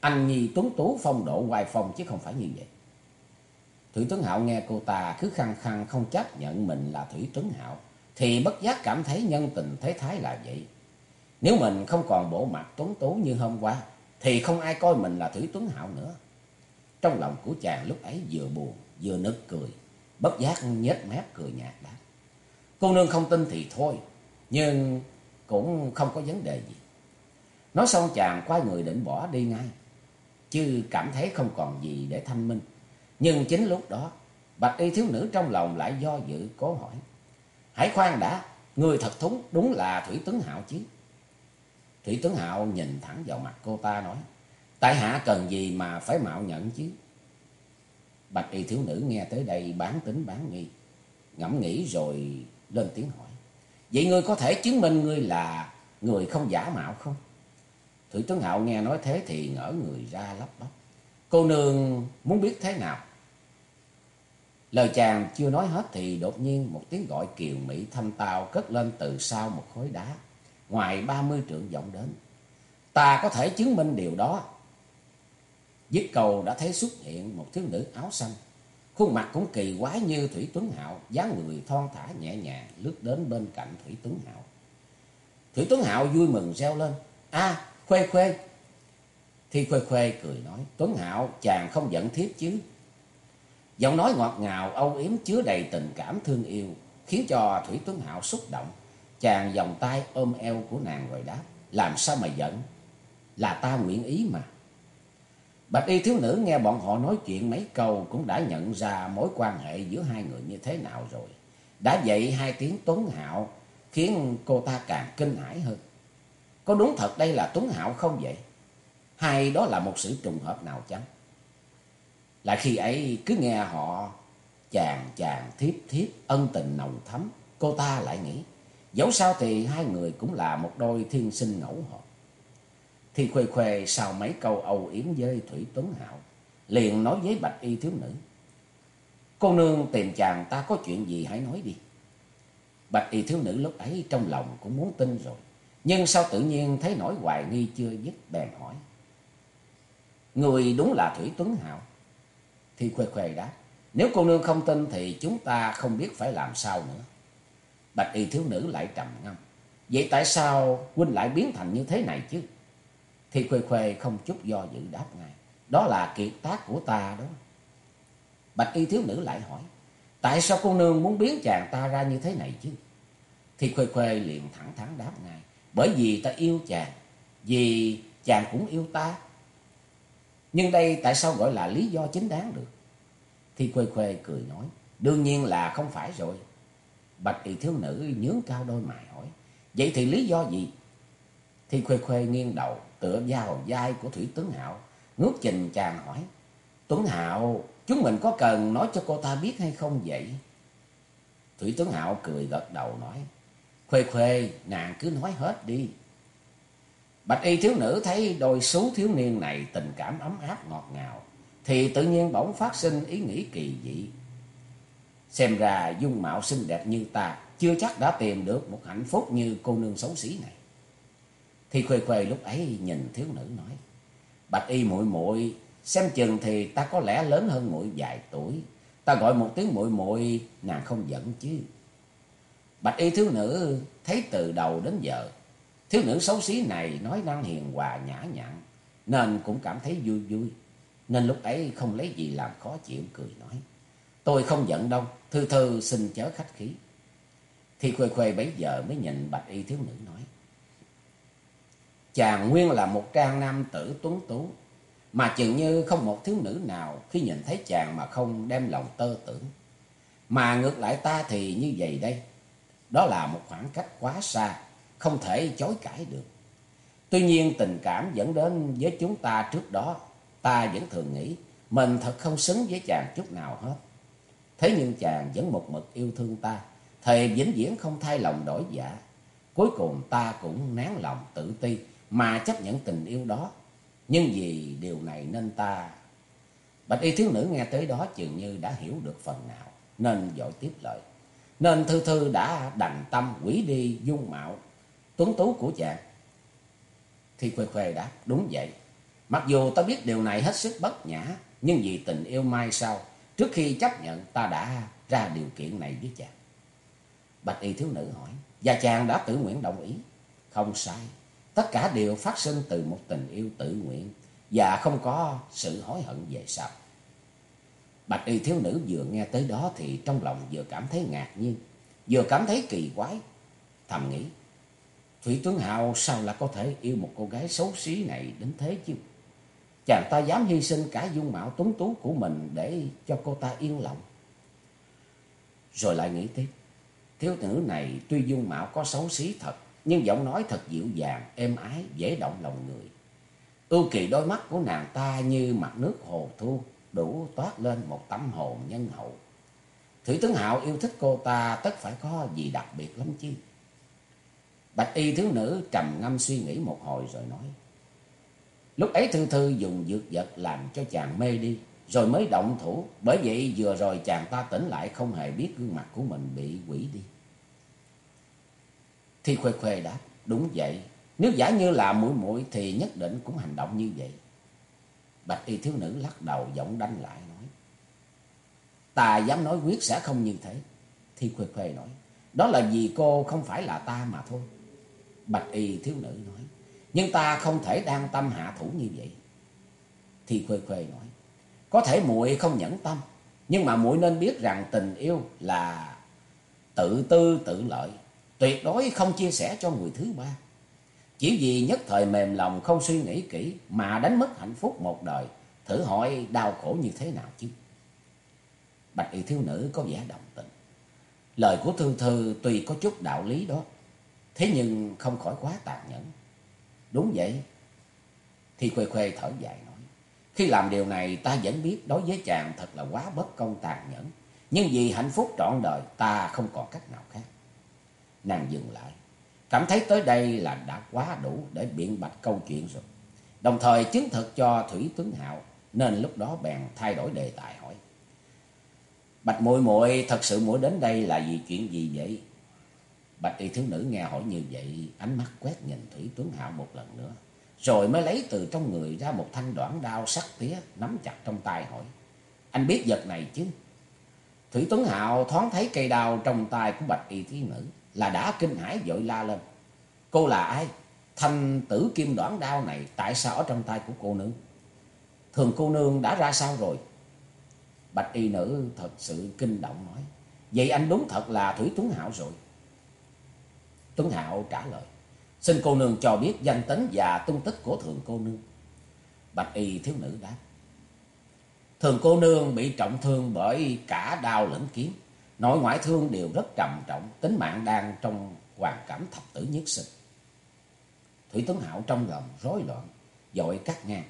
anh nhi tuấn tú phong độ hoài phong chứ không phải như vậy. Thủy Tuấn Hạo nghe cô ta cứ khăng khăng không chấp nhận mình là Thủy Tuấn Hạo, thì bất giác cảm thấy nhân tình thế thái là vậy. Nếu mình không còn bộ mặt tuấn tú như hôm qua, thì không ai coi mình là Thủy Tuấn Hạo nữa. Trong lòng của chàng lúc ấy vừa buồn, vừa nức cười, bất giác nhếch mép cười nhạt đáp. Cô nương không tin thì thôi, nhưng cũng không có vấn đề gì. Nói xong chàng quay người định bỏ đi ngay, chứ cảm thấy không còn gì để thanh minh. Nhưng chính lúc đó, bạch y thiếu nữ trong lòng lại do dự cố hỏi. Hãy khoan đã, người thật thúng đúng là Thủy tướng Hạo chứ. Thủy tướng Hạo nhìn thẳng vào mặt cô ta nói. Tại hạ cần gì mà phải mạo nhận chứ? Bạch y thiếu nữ nghe tới đây bán tính bán nghi. Ngẫm nghĩ rồi lên tiếng hỏi. Vậy ngươi có thể chứng minh ngươi là người không giả mạo không? Thủy tướng Hạo nghe nói thế thì ngỡ người ra lắp bắp. Cô nương muốn biết thế nào? Lời chàng chưa nói hết thì đột nhiên một tiếng gọi kiều mỹ thanh tao cất lên từ sau một khối đá. Ngoài ba mươi trượng vọng đến. Ta có thể chứng minh điều đó. Dứt cầu đã thấy xuất hiện một thiếu nữ áo xanh. Khuôn mặt cũng kỳ quái như Thủy Tuấn Hạo, dáng người thon thả nhẹ nhàng lướt đến bên cạnh Thủy Tuấn Hạo. Thủy Tuấn Hạo vui mừng reo lên, "A, Khuê Khuê." Thi Khuê Khuê cười nói, "Tuấn Hạo, chàng không giận thiếp chứ?" Giọng nói ngọt ngào âu yếm chứa đầy tình cảm thương yêu, khiến cho Thủy Tuấn Hạo xúc động. Chàng vòng tay ôm eo của nàng rồi đáp, "Làm sao mà giận? Là ta nguyện ý mà." Bạch y thiếu nữ nghe bọn họ nói chuyện mấy câu cũng đã nhận ra mối quan hệ giữa hai người như thế nào rồi. Đã vậy hai tiếng Tuấn Hạo khiến cô ta càng kinh hãi hơn. Có đúng thật đây là Tuấn Hạo không vậy? Hay đó là một sự trùng hợp nào chăng? Lại khi ấy cứ nghe họ chàng chàng thiếp thiếp ân tình nồng thắm, cô ta lại nghĩ, dẫu sao thì hai người cũng là một đôi thiên sinh ngẫu hợp. Thì khuê khuê sau mấy câu âu yếm với Thủy Tuấn Hạo, liền nói với bạch y thiếu nữ. Cô nương tìm chàng ta có chuyện gì hãy nói đi. Bạch y thiếu nữ lúc ấy trong lòng cũng muốn tin rồi. Nhưng sao tự nhiên thấy nỗi hoài nghi chưa dứt bèn hỏi. Người đúng là Thủy Tuấn Hạo thi khuê khuê đáp. Nếu cô nương không tin thì chúng ta không biết phải làm sao nữa. Bạch y thiếu nữ lại trầm ngâm. Vậy tại sao huynh lại biến thành như thế này chứ? thi Khuê Khuê không chút do dự đáp ngay. Đó là kiệt tác của ta đó. Bạch y thiếu nữ lại hỏi. Tại sao cô nương muốn biến chàng ta ra như thế này chứ? thi Khuê Khuê liền thẳng thắn đáp ngay. Bởi vì ta yêu chàng. Vì chàng cũng yêu ta. Nhưng đây tại sao gọi là lý do chính đáng được? Thi Khuê Khuê cười nói. Đương nhiên là không phải rồi. Bạch y thiếu nữ nhướng cao đôi mày hỏi. Vậy thì lý do gì? Thi Khuê Khuê nghiêng đầu tựa vào vai của Thủy Tuấn Hạo, ngước trình chàng hỏi. Tuấn Hạo, chúng mình có cần nói cho cô ta biết hay không vậy? Thủy Tuấn Hạo cười gật đầu nói. Khuê Khuê, nàng cứ nói hết đi. Bạch y thiếu nữ thấy đôi xú thiếu niên này tình cảm ấm áp ngọt ngào, thì tự nhiên bỗng phát sinh ý nghĩ kỳ dị. Xem ra dung mạo xinh đẹp như ta, chưa chắc đã tìm được một hạnh phúc như cô nương xấu xí này. Thì khuê khuê lúc ấy nhìn thiếu nữ nói. Bạch y muội muội xem chừng thì ta có lẽ lớn hơn muội vài tuổi. Ta gọi một tiếng muội muội nàng không giận chứ. Bạch y thiếu nữ thấy từ đầu đến giờ. Thiếu nữ xấu xí này nói năng hiền hòa nhã nhặn. Nên cũng cảm thấy vui vui. Nên lúc ấy không lấy gì làm khó chịu cười nói. Tôi không giận đâu. Thư thư xin chớ khách khí. Thì khuê khuê bấy giờ mới nhìn bạch y thiếu nữ nói. Chàng nguyên là một trang nam tử tuấn tú, mà chừng như không một thiếu nữ nào khi nhìn thấy chàng mà không đem lòng tơ tưởng. Mà ngược lại ta thì như vậy đây, đó là một khoảng cách quá xa, không thể chối cãi được. Tuy nhiên tình cảm dẫn đến với chúng ta trước đó, ta vẫn thường nghĩ mình thật không xứng với chàng chút nào hết. Thế nhưng chàng vẫn một mực yêu thương ta, thề vĩnh viễn không thay lòng đổi dạ. Cuối cùng ta cũng nén lòng tự ti mà chấp nhận tình yêu đó. Nhưng vì điều này nên ta... Bạch y thiếu nữ nghe tới đó chừng như đã hiểu được phần nào, nên dội tiếp lời. Nên Thư Thư đã đành tâm quỷ đi dung mạo, tuấn tú của chàng. Thì Khuê Khuê đáp, đúng vậy. Mặc dù ta biết điều này hết sức bất nhã, nhưng vì tình yêu mai sau, trước khi chấp nhận ta đã ra điều kiện này với chàng. Bạch y thiếu nữ hỏi, và chàng đã tự nguyện đồng ý. Không sai, tất cả đều phát sinh từ một tình yêu tự nguyện và không có sự hối hận về sau. Bạch y thiếu nữ vừa nghe tới đó thì trong lòng vừa cảm thấy ngạc nhiên, vừa cảm thấy kỳ quái. Thầm nghĩ, Thủy Tuấn Hạo sao là có thể yêu một cô gái xấu xí này đến thế chứ? Chàng ta dám hy sinh cả dung mạo tuấn tú của mình để cho cô ta yên lòng. Rồi lại nghĩ tiếp, thiếu nữ này tuy dung mạo có xấu xí thật, nhưng giọng nói thật dịu dàng, êm ái, dễ động lòng người. Ưu kỳ đôi mắt của nàng ta như mặt nước hồ thu, đủ toát lên một tấm hồn nhân hậu. Thủy Tướng Hạo yêu thích cô ta tất phải có gì đặc biệt lắm chứ. Bạch y thiếu nữ trầm ngâm suy nghĩ một hồi rồi nói. Lúc ấy Thư Thư dùng dược vật làm cho chàng mê đi, rồi mới động thủ. Bởi vậy vừa rồi chàng ta tỉnh lại không hề biết gương mặt của mình bị quỷ đi. Thi Khuê Khuê đáp, đúng vậy. Nếu giả như là mũi mũi thì nhất định cũng hành động như vậy. Bạch y thiếu nữ lắc đầu giọng đánh lại nói. Ta dám nói quyết sẽ không như thế. Thi Khuê Khuê nói. Đó là vì cô không phải là ta mà thôi. Bạch y thiếu nữ nói. Nhưng ta không thể đang tâm hạ thủ như vậy. Thi Khuê Khuê nói. Có thể muội không nhẫn tâm. Nhưng mà muội nên biết rằng tình yêu là tự tư tự lợi. Tuyệt đối không chia sẻ cho người thứ ba. Chỉ vì nhất thời mềm lòng không suy nghĩ kỹ mà đánh mất hạnh phúc một đời. Thử hỏi đau khổ như thế nào chứ? Bạch y thiếu nữ có vẻ đồng tình. Lời của Thư Thư tuy có chút đạo lý đó. Thế nhưng không khỏi quá tàn nhẫn. Đúng vậy. Thì Khuê Khuê thở dài nói. Khi làm điều này, ta vẫn biết đối với chàng thật là quá bất công tàn nhẫn. Nhưng vì hạnh phúc trọn đời, ta không còn cách nào khác. Nàng dừng lại. Cảm thấy tới đây là đã quá đủ để biện bạch câu chuyện rồi. Đồng thời chứng thực cho Thủy Tướng Hạo, nên lúc đó bèn thay đổi đề tài hỏi. Bạch muội muội, thật sự muội đến đây là vì chuyện gì vậy? Bạch y thiếu nữ nghe hỏi như vậy, ánh mắt quét nhìn Thủy Tuấn Hạo một lần nữa. Rồi mới lấy từ trong người ra một thanh đoạn đao sắc tía, nắm chặt trong tay hỏi. Anh biết vật này chứ? Thủy Tuấn Hạo thoáng thấy cây đao trong tay của bạch y thiếu nữ, là đã kinh hãi vội la lên. Cô là ai? Thanh tử kim đoạn đao này tại sao ở trong tay của cô nương? Thường cô nương đã ra sao rồi? Bạch y nữ thật sự kinh động nói. Vậy anh đúng thật là Thủy Tuấn Hạo rồi. Tuấn Hạo trả lời. Xin cô nương cho biết danh tính và tung tích của thượng cô nương. Bạch y thiếu nữ đáp. Thường cô nương bị trọng thương bởi cả đau lẫn kiếm. Nội ngoại thương đều rất trầm trọng, tính mạng đang trong hoàn cảnh thập tử nhất sinh. Thủy Tuấn Hạo trong lòng rối loạn, dội cắt ngang.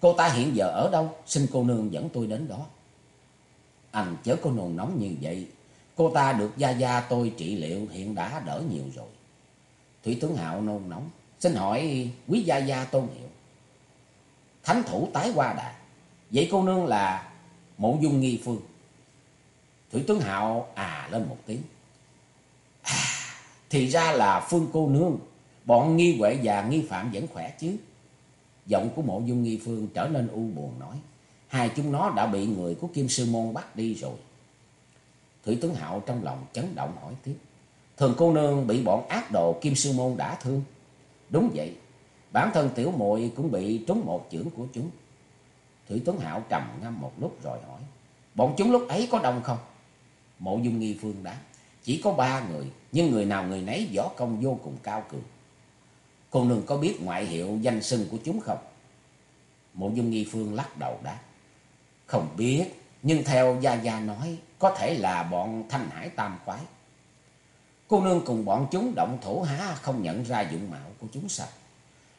Cô ta hiện giờ ở đâu? Xin cô nương dẫn tôi đến đó. Anh chớ có nương nóng như vậy. Cô ta được gia gia tôi trị liệu hiện đã đỡ nhiều rồi. Thủy tướng Hạo nôn nóng. Xin hỏi quý gia gia tôn hiệu. Thánh thủ tái qua đà. Vậy cô nương là mộ dung nghi phương. Thủy tướng Hạo à lên một tiếng. À, thì ra là Phương cô nương, bọn nghi huệ và nghi phạm vẫn khỏe chứ. Giọng của mộ dung nghi phương trở nên u buồn nói. Hai chúng nó đã bị người của Kim Sư Môn bắt đi rồi. Thủy tướng Hạo trong lòng chấn động hỏi tiếp. Thường cô nương bị bọn ác đồ Kim Sư Môn đã thương. Đúng vậy, bản thân tiểu muội cũng bị trúng một chưởng của chúng. Thủy Tuấn Hạo trầm ngâm một lúc rồi hỏi. Bọn chúng lúc ấy có đông không? Mộ dung nghi phương đáp. Chỉ có ba người, nhưng người nào người nấy võ công vô cùng cao cường. Cô nương có biết ngoại hiệu danh xưng của chúng không? Mộ dung nghi phương lắc đầu đáp. Không biết, nhưng theo Gia Gia nói, có thể là bọn thanh hải tam quái. Cô nương cùng bọn chúng động thủ há không nhận ra dụng mạo của chúng sao?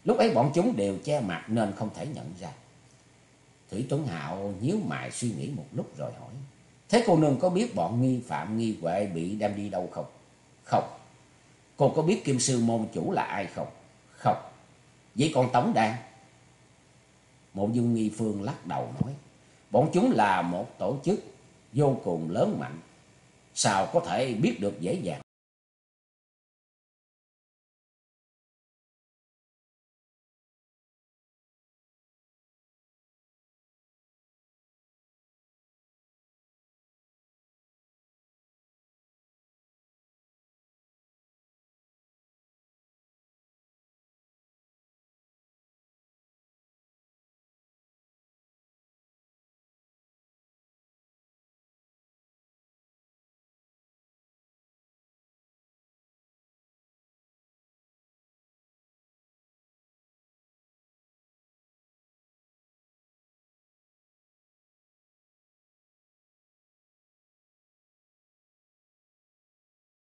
Lúc ấy bọn chúng đều che mặt nên không thể nhận ra. Thủy Tuấn Hạo nhíu mày suy nghĩ một lúc rồi hỏi. Thế cô nương có biết bọn nghi phạm nghi huệ bị đem đi đâu không? Không. Cô có biết kim sư môn chủ là ai không? Không. Vậy còn Tống Đan? Mộ dung nghi phương lắc đầu nói. Bọn chúng là một tổ chức vô cùng lớn mạnh. Sao có thể biết được dễ dàng